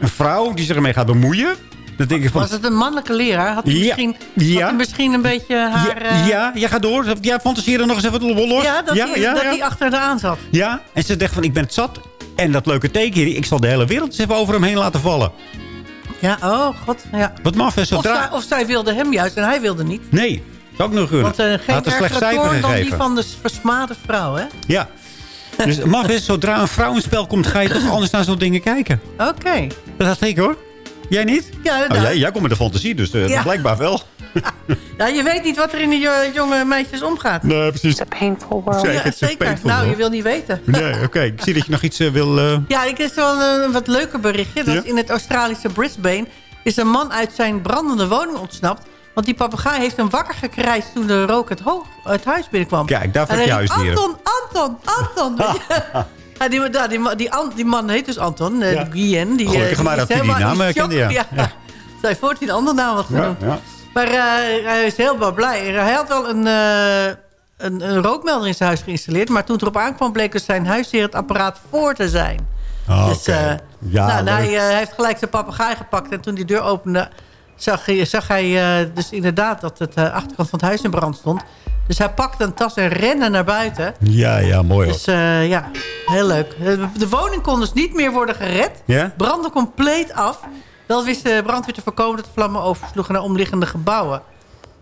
een vrouw die zich ermee gaat bemoeien... Dan denk ik van... Was het een mannelijke leraar? Had hij Ja, misschien, ja. had hij misschien een beetje haar... eh, Ja, ja, ga door. Ja, fantaseer er nog eens even los. ja, dat, ja, hij, ja, dat ja. hij achter de aan zat. Ja, en ze dacht van, ik ben het zat. En dat leuke teken ik zal de hele wereld eens even over hem heen laten vallen. Ja, oh god. Ja. Wat maf is, Of, zodra... zij, of zij wilde hem juist en hij wilde niet. Nee, zou ook nog kunnen. Want uh, geen had een dan die van de versmade vrouw, hè? Ja. Dus maf is, zodra een vrouw in het spel komt, ga je toch anders naar zo'n dingen kijken. Oké. Dat dacht ik hoor. Jij niet? Ja, Oh, nou, jij, jij komt met de fantasie, dus eh, Ja. dat blijkbaar wel. nou, je weet niet wat er in de jo- jonge meisjes omgaat. Nee, precies. painful world. Zeker, Ja, het is een zeker. painful Nou, je wil niet weten. Nee, oké. Ik zie dat je nog iets eh, wil... eh, Ja, ik is wel een, wat leuker berichtje. Dat Ja? in het Australische Brisbane is een man uit zijn brandende woning ontsnapt. Want die papegaai heeft hem wakker gekrijsd toen de rook het, huis binnenkwam. Kijk, daarvoor En heb je huisdieren. Anton, Anton, Anton. Ja, die, ja, die, die, an- die man heet dus Anton, eh Ja. Guillen. Die, Gelukkig eh, maar dat hij die naam kende, ja. Ja. Zij voort die een andere naam had ja, genoemd. ja. Maar eh, hij is heel wel blij. Hij had wel een, eh, een, een rookmelder in zijn huis geïnstalleerd. Maar toen het erop aankwam, bleek dus zijn huisheer het apparaat voor te zijn. Ah, dus oké. eh, Ja, nou, hij heeft gelijk zijn papegaai gepakt. En toen die deur opende, zag hij, zag hij dus inderdaad dat het achterkant van het huis in brand stond. Dus hij pakte een tas en rende naar buiten. Ja, ja, mooi hoor. Dus ja, heel leuk. De woning kon dus niet meer worden gered. Ja? Brandde compleet af. Wel wist de brandweer te voorkomen dat de vlammen oversloegen naar omliggende gebouwen.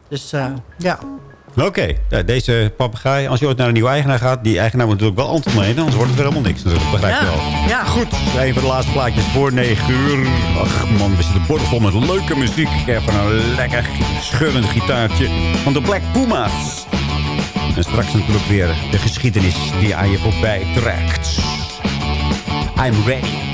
Dus eh, ja. Oké, ja, deze papegaai, als je ooit naar een nieuwe eigenaar gaat... die eigenaar moet natuurlijk wel antwoord nemen, anders wordt het weer helemaal niks natuurlijk, begrijp je Ja, wel. ja. Goed, een van de laatste plaatjes voor 9 uur. Ach man, we zitten bordvol met leuke muziek. Even een lekker scheurend gitaartje van de Black Puma's. En straks natuurlijk weer de geschiedenis die aan je voorbij trekt. I'm ready.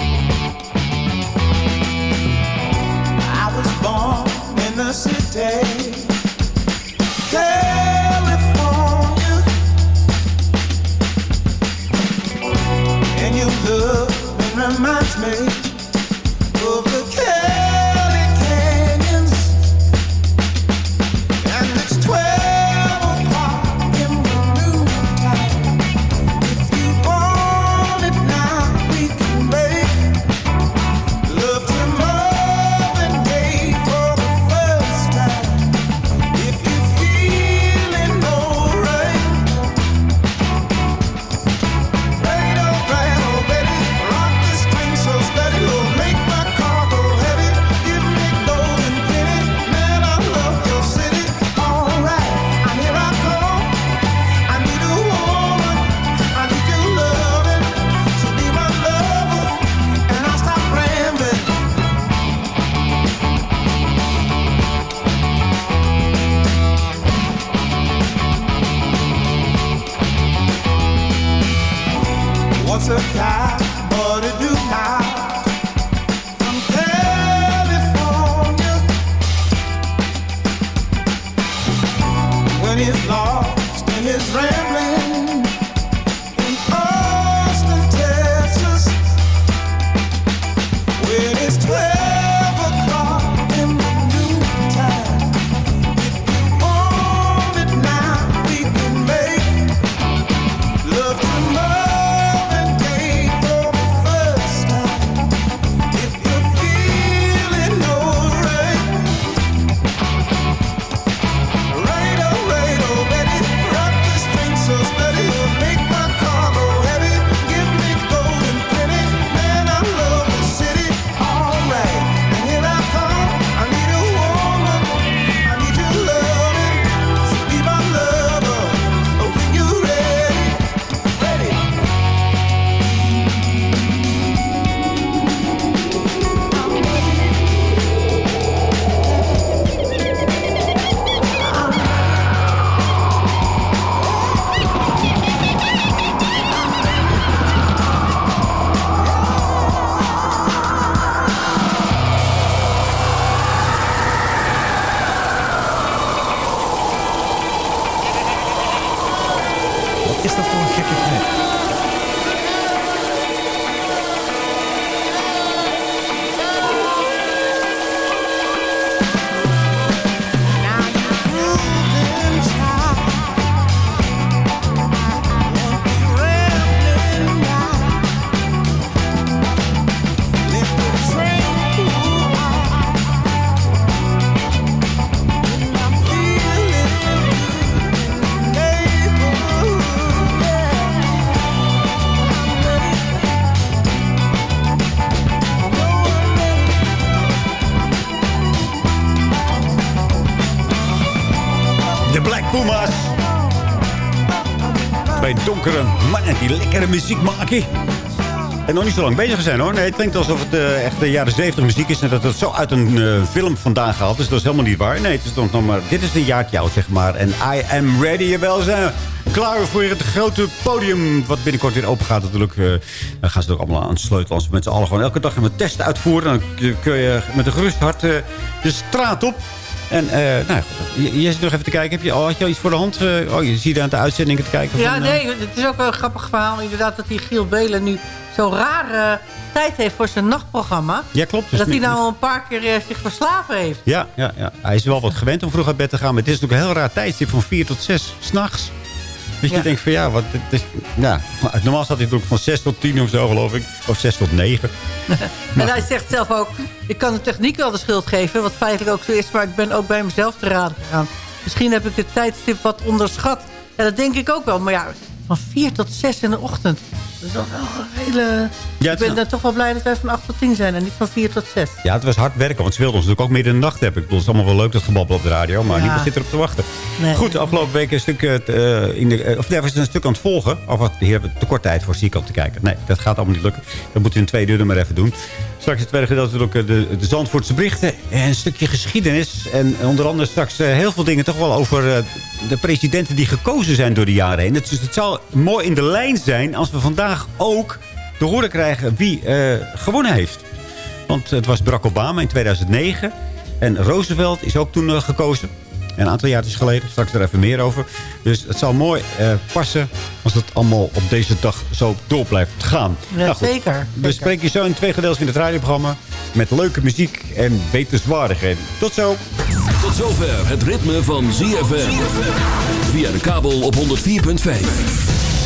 Lekkere muziek maken. En nog niet zo lang bezig zijn hoor. Nee, het klinkt alsof het eh, echt de jaren 70 muziek is. En dat het zo uit een eh, film vandaan gehaald is. Dat is helemaal niet waar. Nee, het is toch nog maar, dit is een jaartje zeg maar. En I am ready. Jawel, we zijn klaar voor het grote podium. Wat binnenkort weer open gaat natuurlijk. eh, dan gaan ze ook allemaal aan het sleutelen. Als we met z'n allen gewoon elke dag een test uitvoeren. Dan kun- je met een gerust hart de straat op. En eh, nou, ja, je, je zit nog even te kijken. Heb je, oh, had je al iets voor de hand? Eh, oh, je ziet aan de uitzendingen te kijken. Ja, van, eh, nee, het is ook wel een grappig verhaal. Inderdaad, dat die Giel Belen nu zo'n rare tijd heeft voor zijn nachtprogramma. Ja, klopt. Dus dat hij nou al een paar keer zich verslaven heeft. Ja, ja, ja, hij is wel wat gewend om vroeg uit bed te gaan. Maar het is natuurlijk een heel raar tijdstip van 4 tot 6 s'nachts. Dus Ja. je denkt van ja, wat, het is, ja, normaal staat hij natuurlijk van 6 tot 10 of zo geloof ik. Of 6 tot 9. En hij zegt zelf ook, ik kan de techniek wel de schuld geven... wat feitelijk ook zo is, maar ik ben ook bij mezelf te raden gegaan. Misschien heb ik het tijdstip wat onderschat. Ja, dat denk ik ook wel. Maar ja, van 4 tot 6 in de ochtend. Dat is toch wel een hele... Ja, ik ben dan toch wel blij dat wij van 8 tot 10 zijn en niet van 4 tot 6. Ja, het was hard werken, want ze wilden ons natuurlijk ook midden in de nacht hebben. Ik bedoel, het is allemaal wel leuk dat gebabbel op de radio, maar Ja. niemand zit erop te wachten. Nee. Goed, afgelopen week een stuk, eh, eh, in de, eh, of daar was een stuk aan het volgen. Of wat, hier hebben we te kort tijd voor ziek om te kijken. Nee, dat gaat allemaal niet lukken. Dat moeten we in twee uur maar even doen. Straks het tweede gedeelte natuurlijk de, de Zandvoortse berichten. En een stukje geschiedenis. En onder andere straks heel veel dingen toch wel over de presidenten die gekozen zijn door de jaren heen. Dus het zal mooi in de lijn zijn als we vandaag ook te horen krijgen wie eh, gewonnen heeft. Want het was Barack Obama in 2009. En Roosevelt is ook toen eh, gekozen. Een aantal jaar geleden. Straks er even meer over. Dus het zal mooi eh, passen als het allemaal op deze dag zo door blijft gaan. Ja, Nou zeker. We spreken je zo in twee gedeeltes in het radioprogramma. Met leuke muziek en wetenswaardigheden. Tot zo. Tot zover het ritme van ZFM. Via de kabel op 104.5.